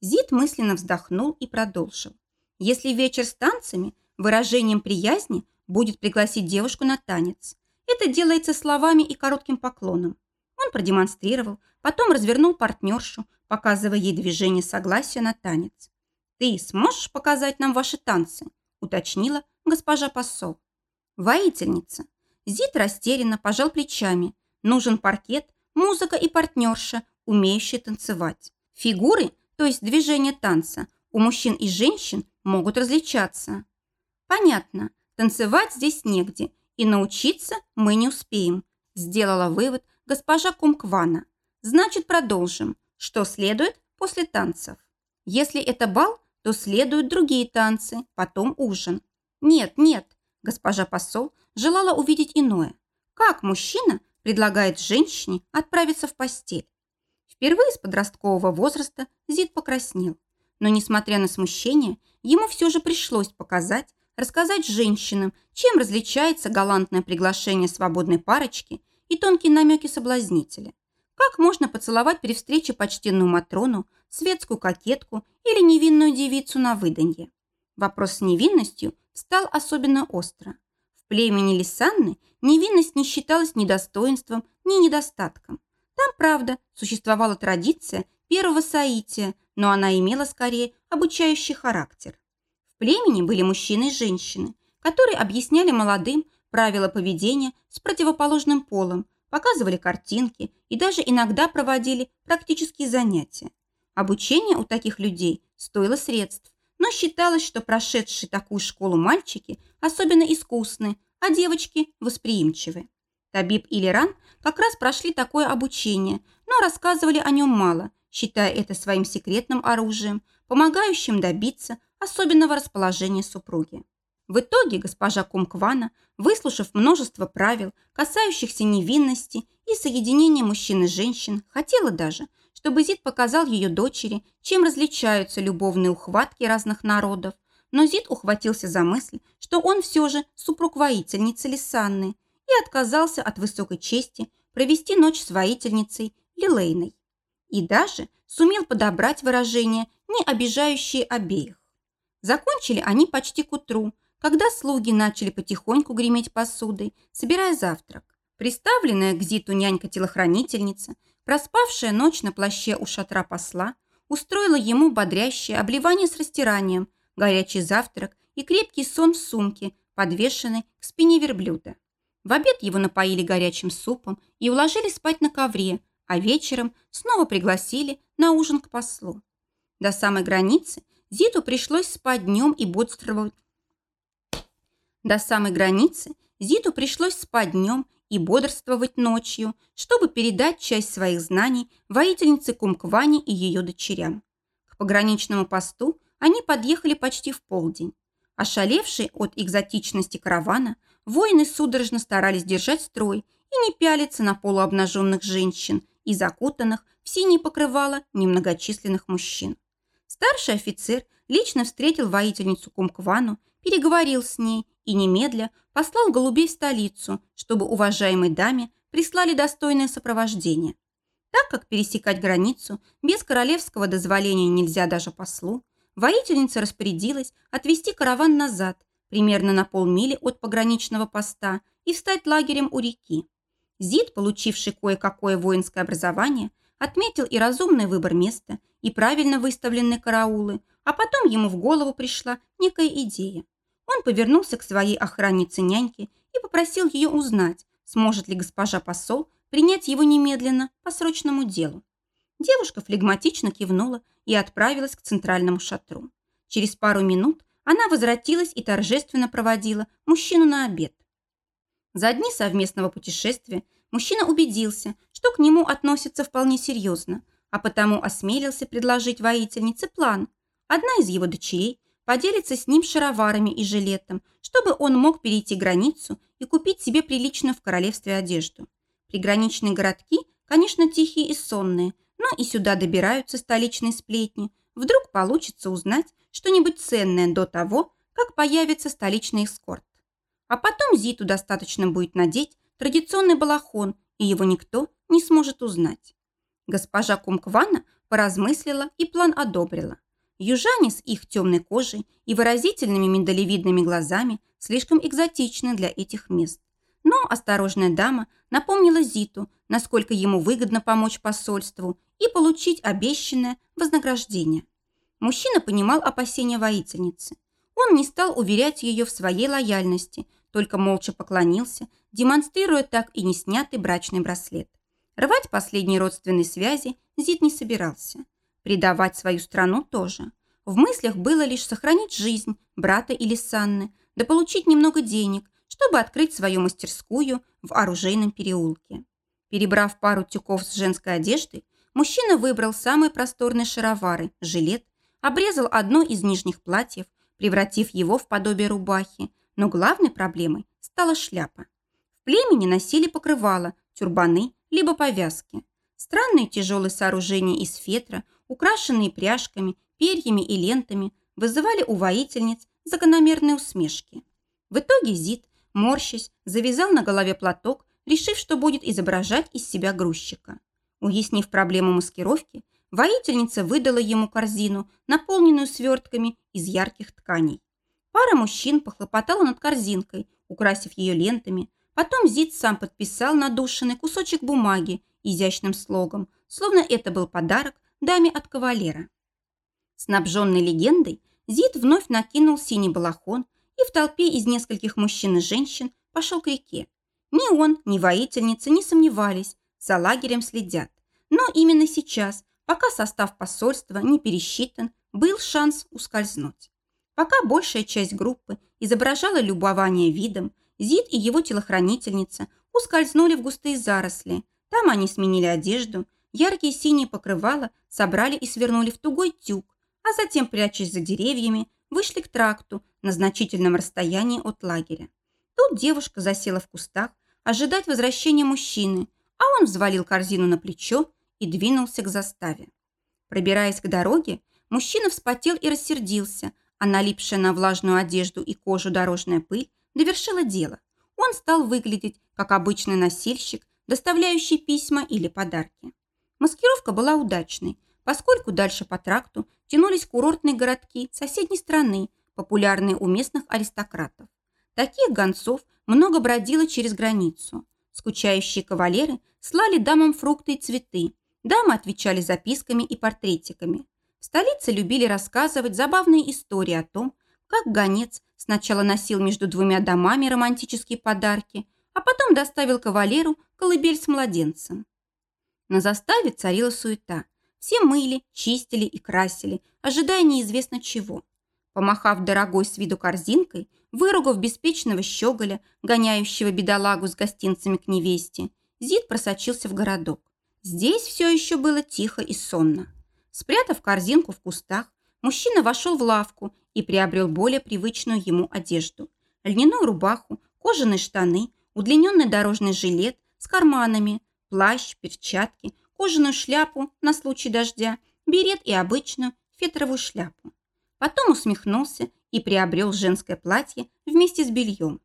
Зид мысленно вздохнул и продолжил. Если вечер с танцами, выражением приязни, будет пригласить девушку на танец. Это делается словами и коротким поклоном. Он продемонстрировал, потом развернул партнершу, показывая ей движение согласия на танец. «Ты сможешь показать нам ваши танцы?» – уточнила госпожа посол. Воительница. Зид растерянно пожал плечами. Нужен паркет, музыка и партнерша, умеющие танцевать. Фигуры, то есть движения танца, у мужчин и женщин могут различаться. Понятно, танцевать здесь негде, и научиться мы не успеем, сделала вывод госпожа Кумквана. Значит, продолжим. Что следует после танцев? Если это бал, то следуют другие танцы, потом ужин. Нет, нет, госпожа посол желала увидеть иное. Как мужчина предлагает женщине отправиться в постель? Впервые с подросткового возраста Зид покраснел. Но, несмотря на смущение, ему все же пришлось показать, рассказать женщинам, чем различается галантное приглашение свободной парочки и тонкие намеки соблазнителя. Как можно поцеловать при встрече почтенную Матрону, светскую кокетку или невинную девицу на выданье? Вопрос с невинностью стал особенно остро племени Лисанны невинность не считалась ни достоинством, ни недостатком. Там, правда, существовала традиция первого соития, но она имела скорее обучающий характер. В племени были мужчины и женщины, которые объясняли молодым правила поведения с противоположным полом, показывали картинки и даже иногда проводили практические занятия. Обучение у таких людей стоило средств, но считалось, что прошедшие такую школу мальчики особенно искусны, а девочки восприимчивы. Табиб и Леран как раз прошли такое обучение, но рассказывали о нем мало, считая это своим секретным оружием, помогающим добиться особенного расположения супруги. В итоге госпожа Кумквана, выслушав множество правил, касающихся невинности и соединения мужчин и женщин, хотела даже, чтобы Зид показал ее дочери, чем различаются любовные ухватки разных народов, но Зид ухватился за мысль, что он все же супруг воительницы Лисанны и отказался от высокой чести провести ночь с воительницей Лилейной. И даже сумел подобрать выражение, не обижающие обеих. Закончили они почти к утру, когда слуги начали потихоньку греметь посудой, собирая завтрак. Приставленная к Зиту нянька-телохранительница, проспавшая ночь на плаще у шатра посла, устроила ему бодрящее обливание с растиранием, горячий завтрак и крепкий сон в сумке, подвешенной к спине верблюда. В обед его напоили горячим супом и уложили спать на ковре, а вечером снова пригласили на ужин к послу. До самой границы Зиту пришлось спать днем и бодрствовать. До самой границы Зиту пришлось спать днем и бодрствовать ночью, чтобы передать часть своих знаний воительнице Кумкване и ее дочерям. К пограничному посту они подъехали почти в полдень. Ошалевшие от экзотичности каравана, воины судорожно старались держать строй и не пялиться на полуобнаженных женщин и закутанных в синее покрывало немногочисленных мужчин. Старший офицер лично встретил воительницу Кумквану, переговорил с ней и немедля послал голубей в столицу, чтобы уважаемой даме прислали достойное сопровождение. Так как пересекать границу без королевского дозволения нельзя даже послу, воительница распорядилась отвести караван назад, примерно на полмили от пограничного поста, и встать лагерем у реки. Зид, получивший кое-какое воинское образование, отметил и разумный выбор места, и правильно выставленные караулы, а потом ему в голову пришла некая идея. Он повернулся к своей охраннице-няньке и попросил ее узнать, сможет ли госпожа посол принять его немедленно по срочному делу. Девушка флегматично кивнула и отправилась к центральному шатру. Через пару минут она возвратилась и торжественно проводила мужчину на обед. За дни совместного путешествия мужчина убедился, что к нему относятся вполне серьезно, а потому осмелился предложить воительнице план. Одна из его дочерей поделится с ним шароварами и жилетом, чтобы он мог перейти границу и купить себе приличную в королевстве одежду. Приграничные городки, конечно, тихие и сонные, но и сюда добираются столичные сплетни. Вдруг получится узнать что-нибудь ценное до того, как появится столичный эскорт. А потом Зиту достаточно будет надеть традиционный балахон, и его никто не сможет узнать. Госпожа Кумквана поразмыслила и план одобрила. Южане с их темной кожей и выразительными миндалевидными глазами слишком экзотичны для этих мест. Но осторожная дама напомнила Зиту, насколько ему выгодно помочь посольству и получить обещанное вознаграждение. Мужчина понимал опасения воительницы. Он не стал уверять ее в своей лояльности, только молча поклонился, демонстрируя так и не снятый брачный браслет. Рвать последние родственные связи Зит не собирался. Предавать свою страну тоже. В мыслях было лишь сохранить жизнь брата или Санны, да получить немного денег, чтобы открыть свою мастерскую в оружейном переулке. Перебрав пару тюков с женской одеждой, мужчина выбрал самые просторные шаровары, жилет, обрезал одно из нижних платьев, превратив его в подобие рубахи, но главной проблемой стала шляпа. В племени носили покрывала, тюрбаны, либо повязки. Странные тяжелые сооружения из фетра украшенные пряжками, перьями и лентами, вызывали у воительниц закономерные усмешки. В итоге Зид, морщась, завязал на голове платок, решив, что будет изображать из себя грузчика. Уяснив проблему маскировки, воительница выдала ему корзину, наполненную свертками из ярких тканей. Пара мужчин похлопотала над корзинкой, украсив ее лентами. Потом Зид сам подписал надушенный кусочек бумаги изящным слогом, словно это был подарок даме от кавалера. Снабженный легендой, Зид вновь накинул синий балахон и в толпе из нескольких мужчин и женщин пошел к реке. Ни он, ни воительница не сомневались, за лагерем следят. Но именно сейчас, пока состав посольства не пересчитан, был шанс ускользнуть. Пока большая часть группы изображала любование видом, Зид и его телохранительница ускользнули в густые заросли. Там они сменили одежду, Яркие синие покрывала собрали и свернули в тугой тюк, а затем, прячась за деревьями, вышли к тракту на значительном расстоянии от лагеря. Тут девушка засела в кустах, ожидать возвращения мужчины, а он взвалил корзину на плечо и двинулся к заставе. Пробираясь к дороге, мужчина вспотел и рассердился, а налипшая на влажную одежду и кожу дорожная пыль довершила дело. Он стал выглядеть, как обычный носильщик, доставляющий письма или подарки. Маскировка была удачной, поскольку дальше по тракту тянулись курортные городки соседней страны, популярные у местных аристократов. Таких гонцов много бродило через границу. Скучающие кавалеры слали дамам фрукты и цветы. Дамы отвечали записками и портретиками. В столице любили рассказывать забавные истории о том, как гонец сначала носил между двумя домами романтические подарки, а потом доставил кавалеру колыбель с младенцем. На заставе царила суета. Все мыли, чистили и красили, ожидая неизвестно чего. Помахав дорогой с виду корзинкой, выругав беспечного щеголя, гоняющего бедолагу с гостинцами к невесте, Зид просочился в городок. Здесь все еще было тихо и сонно. Спрятав корзинку в кустах, мужчина вошел в лавку и приобрел более привычную ему одежду. Льняную рубаху, кожаные штаны, удлиненный дорожный жилет с карманами, плащ, перчатки, кожаную шляпу на случай дождя, берет и обычную фетровую шляпу. Потом усмехнулся и приобрел женское платье вместе с бельем.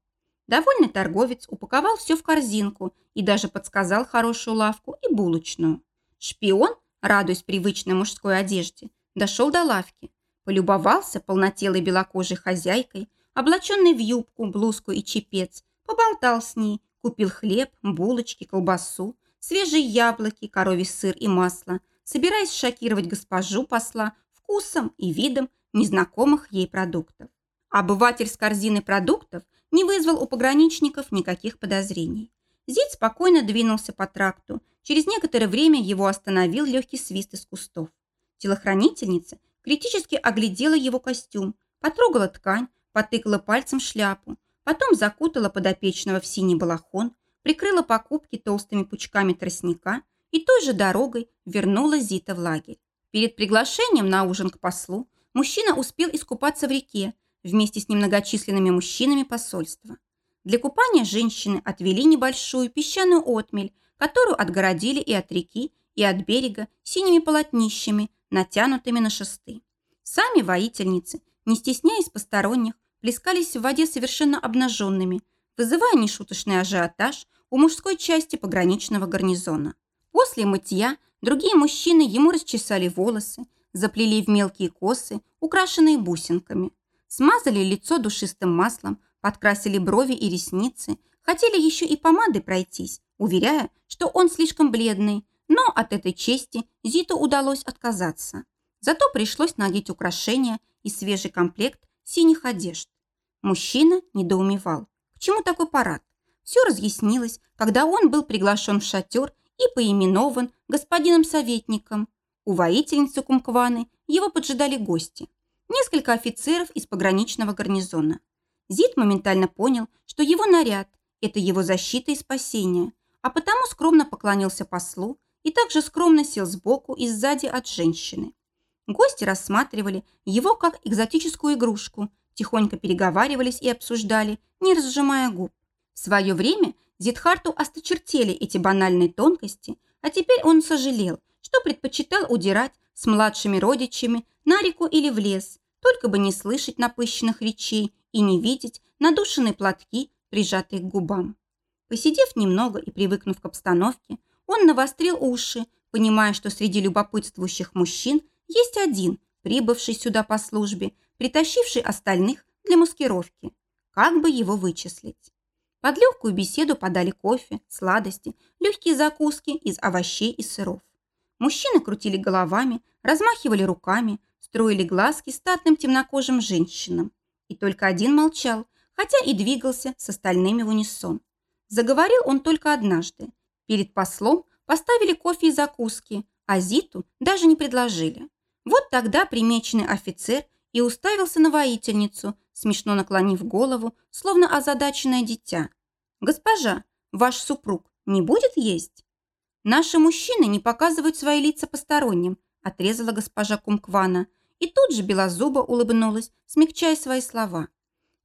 Довольный торговец упаковал все в корзинку и даже подсказал хорошую лавку и булочную. Шпион – радуясь привычной мужской одежде, дошел до лавки, полюбовался полнотелой белокожей хозяйкой, облаченной в юбку, блузку и чепец, поболтал с ней, купил хлеб, булочки, колбасу, свежие яблоки, коровий сыр и масло, собираясь шокировать госпожу посла вкусом и видом незнакомых ей продуктов. Обыватель с корзиной продуктов не вызвал у пограничников никаких подозрений. Зид спокойно двинулся по тракту. Через некоторое время его остановил легкий свист из кустов. Телохранительница критически оглядела его костюм, потрогала ткань, потыкала пальцем шляпу, потом закутала подопечного в синий балахон, прикрыла покупки толстыми пучками тростника и той же дорогой вернула Зита в лагерь. Перед приглашением на ужин к послу мужчина успел искупаться в реке вместе с немногочисленными мужчинами посольства. Для купания женщины отвели небольшую песчаную отмель, которую отгородили и от реки, и от берега синими полотнищами, натянутыми на шесты. Сами воительницы, не стесняясь посторонних, плескались в воде совершенно обнаженными, вызывая нешуточный ажиотаж у мужской части пограничного гарнизона. После мытья другие мужчины ему расчесали волосы, заплели в мелкие косы, украшенные бусинками, смазали лицо душистым маслом, подкрасили брови и ресницы, хотели еще и помадой пройтись, уверяя, что он слишком бледный, но от этой чести Зиту удалось отказаться. Зато пришлось надеть украшения и свежий комплект синих одежд. Мужчина недоумевал. К чему такой парад? Все разъяснилось, когда он был приглашен в шатер и поименован господином советником. У воительницы Кумкваны его поджидали гости. Несколько офицеров из пограничного гарнизона. Зид моментально понял, что его наряд – это его защита и спасение, а потому скромно поклонился послу и также скромно сел сбоку и сзади от женщины. Гости рассматривали его как экзотическую игрушку, тихонько переговаривались и обсуждали, не разжимая губ. В свое время Зидхарту осточертели эти банальные тонкости, а теперь он сожалел, что предпочитал удирать с младшими родичами на реку или в лес, только бы не слышать напыщенных речей и не видеть надушенные платки, прижатые к губам. Посидев немного и привыкнув к обстановке, он навострил уши, понимая, что среди любопытствующих мужчин есть один, прибывший сюда по службе, притащивший остальных для маскировки. Как бы его вычислить? Под легкую беседу подали кофе, сладости, легкие закуски из овощей и сыров. Мужчины крутили головами, размахивали руками, строили глазки статным темнокожим женщинам. И только один молчал, хотя и двигался с остальными в унисон. Заговорил он только однажды. Перед послом поставили кофе и закуски, а Зиту даже не предложили. Вот тогда примеченный офицер и уставился на воительницу, смешно наклонив голову, словно озадаченное дитя. «Госпожа, ваш супруг не будет есть?» «Наши мужчины не показывают свои лица посторонним», отрезала госпожа Кумквана, и тут же Белозуба улыбнулась, смягчая свои слова.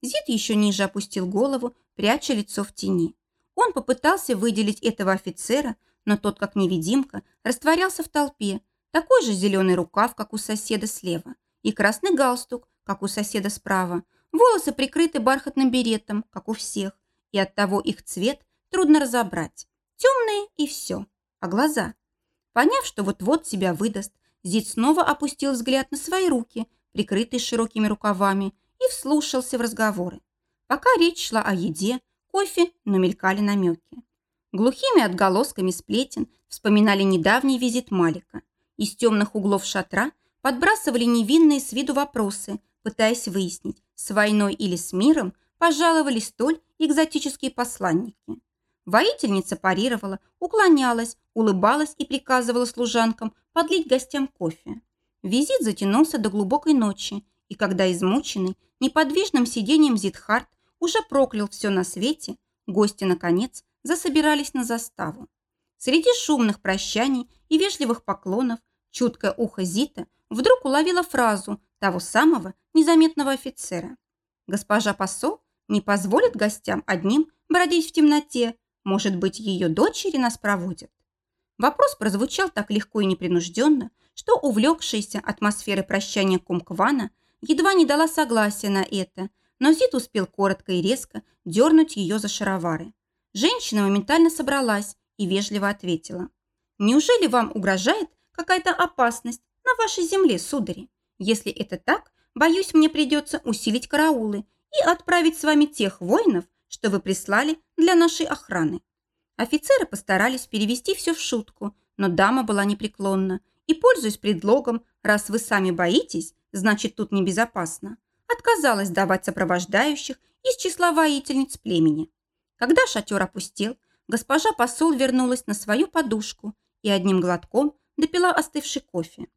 Зид еще ниже опустил голову, пряча лицо в тени. Он попытался выделить этого офицера, но тот, как невидимка, растворялся в толпе, такой же зеленый рукав, как у соседа слева, и красный галстук, как у соседа справа, волосы прикрыты бархатным беретом, как у всех, и оттого их цвет трудно разобрать. Темные и все. А глаза? Поняв, что вот-вот себя выдаст, Зид снова опустил взгляд на свои руки, прикрытые широкими рукавами, и вслушался в разговоры. Пока речь шла о еде, кофе, но мелькали намеки. Глухими отголосками сплетен вспоминали недавний визит Малика. Из темных углов шатра подбрасывали невинные с виду вопросы, пытаясь выяснить, с войной или с миром пожаловали столь экзотические посланники. Воительница парировала, уклонялась, улыбалась и приказывала служанкам подлить гостям кофе. Визит затянулся до глубокой ночи, и когда измученный, неподвижным сидением Зидхарт уже проклял все на свете, гости, наконец, засобирались на заставу. Среди шумных прощаний и вежливых поклонов чуткое ухо Зита вдруг уловило фразу того самого незаметного офицера. Госпожа посол не позволит гостям одним бродить в темноте, может быть, ее дочери нас проводят? Вопрос прозвучал так легко и непринужденно, что увлекшаяся атмосферой прощания Кумквана едва не дала согласия на это, но Зит успел коротко и резко дернуть ее за шаровары. Женщина моментально собралась и вежливо ответила. «Неужели вам угрожает какая-то опасность на вашей земле, судари? Если это так, боюсь, мне придется усилить караулы и отправить с вами тех воинов, что вы прислали для нашей охраны. Офицеры постарались перевести все в шутку, но дама была непреклонна и, пользуясь предлогом, раз вы сами боитесь, значит, тут небезопасно, отказалась давать сопровождающих из числа воительниц племени. Когда шатер опустел, госпожа посол вернулась на свою подушку и одним глотком допила остывший кофе.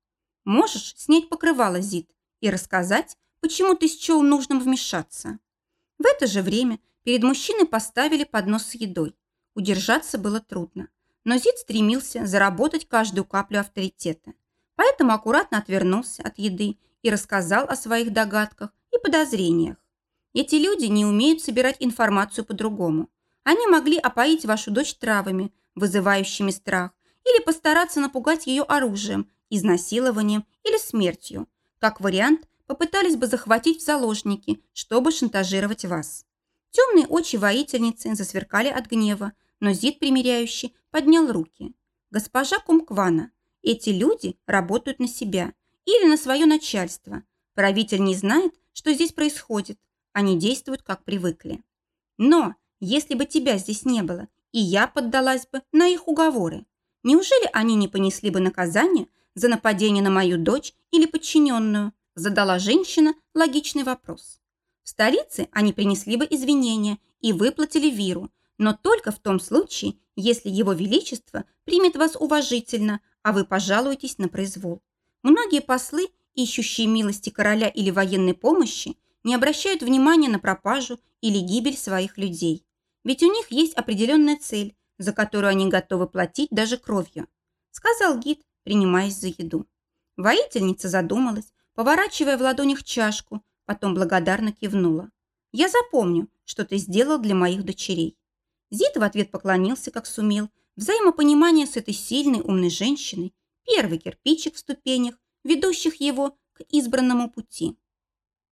«Можешь снять покрывало, Зид, и рассказать, почему ты счел нужным вмешаться?» В это же время Перед мужчиной поставили поднос с едой. Удержаться было трудно. Но Зид стремился заработать каждую каплю авторитета. Поэтому аккуратно отвернулся от еды и рассказал о своих догадках и подозрениях. Эти люди не умеют собирать информацию по-другому. Они могли опоить вашу дочь травами, вызывающими страх, или постараться напугать ее оружием, изнасилованием или смертью. Как вариант, попытались бы захватить в заложники, чтобы шантажировать вас. Темные очи воительницы засверкали от гнева, но Зид, примиряющий, поднял руки. «Госпожа Кумквана, эти люди работают на себя или на свое начальство. Правитель не знает, что здесь происходит. Они действуют, как привыкли. Но если бы тебя здесь не было, и я поддалась бы на их уговоры, неужели они не понесли бы наказание за нападение на мою дочь или подчиненную?» задала женщина логичный вопрос. В столице они принесли бы извинения и выплатили Виру, но только в том случае, если его величество примет вас уважительно, а вы пожалуетесь на произвол. Многие послы, ищущие милости короля или военной помощи, не обращают внимания на пропажу или гибель своих людей. Ведь у них есть определенная цель, за которую они готовы платить даже кровью, сказал гид, принимаясь за еду. Воительница задумалась, поворачивая в ладонях чашку, Потом благодарно кивнула. «Я запомню, что ты сделал для моих дочерей». Зит в ответ поклонился, как сумел. Взаимопонимание с этой сильной, умной женщиной – первый кирпичик в ступенях, ведущих его к избранному пути.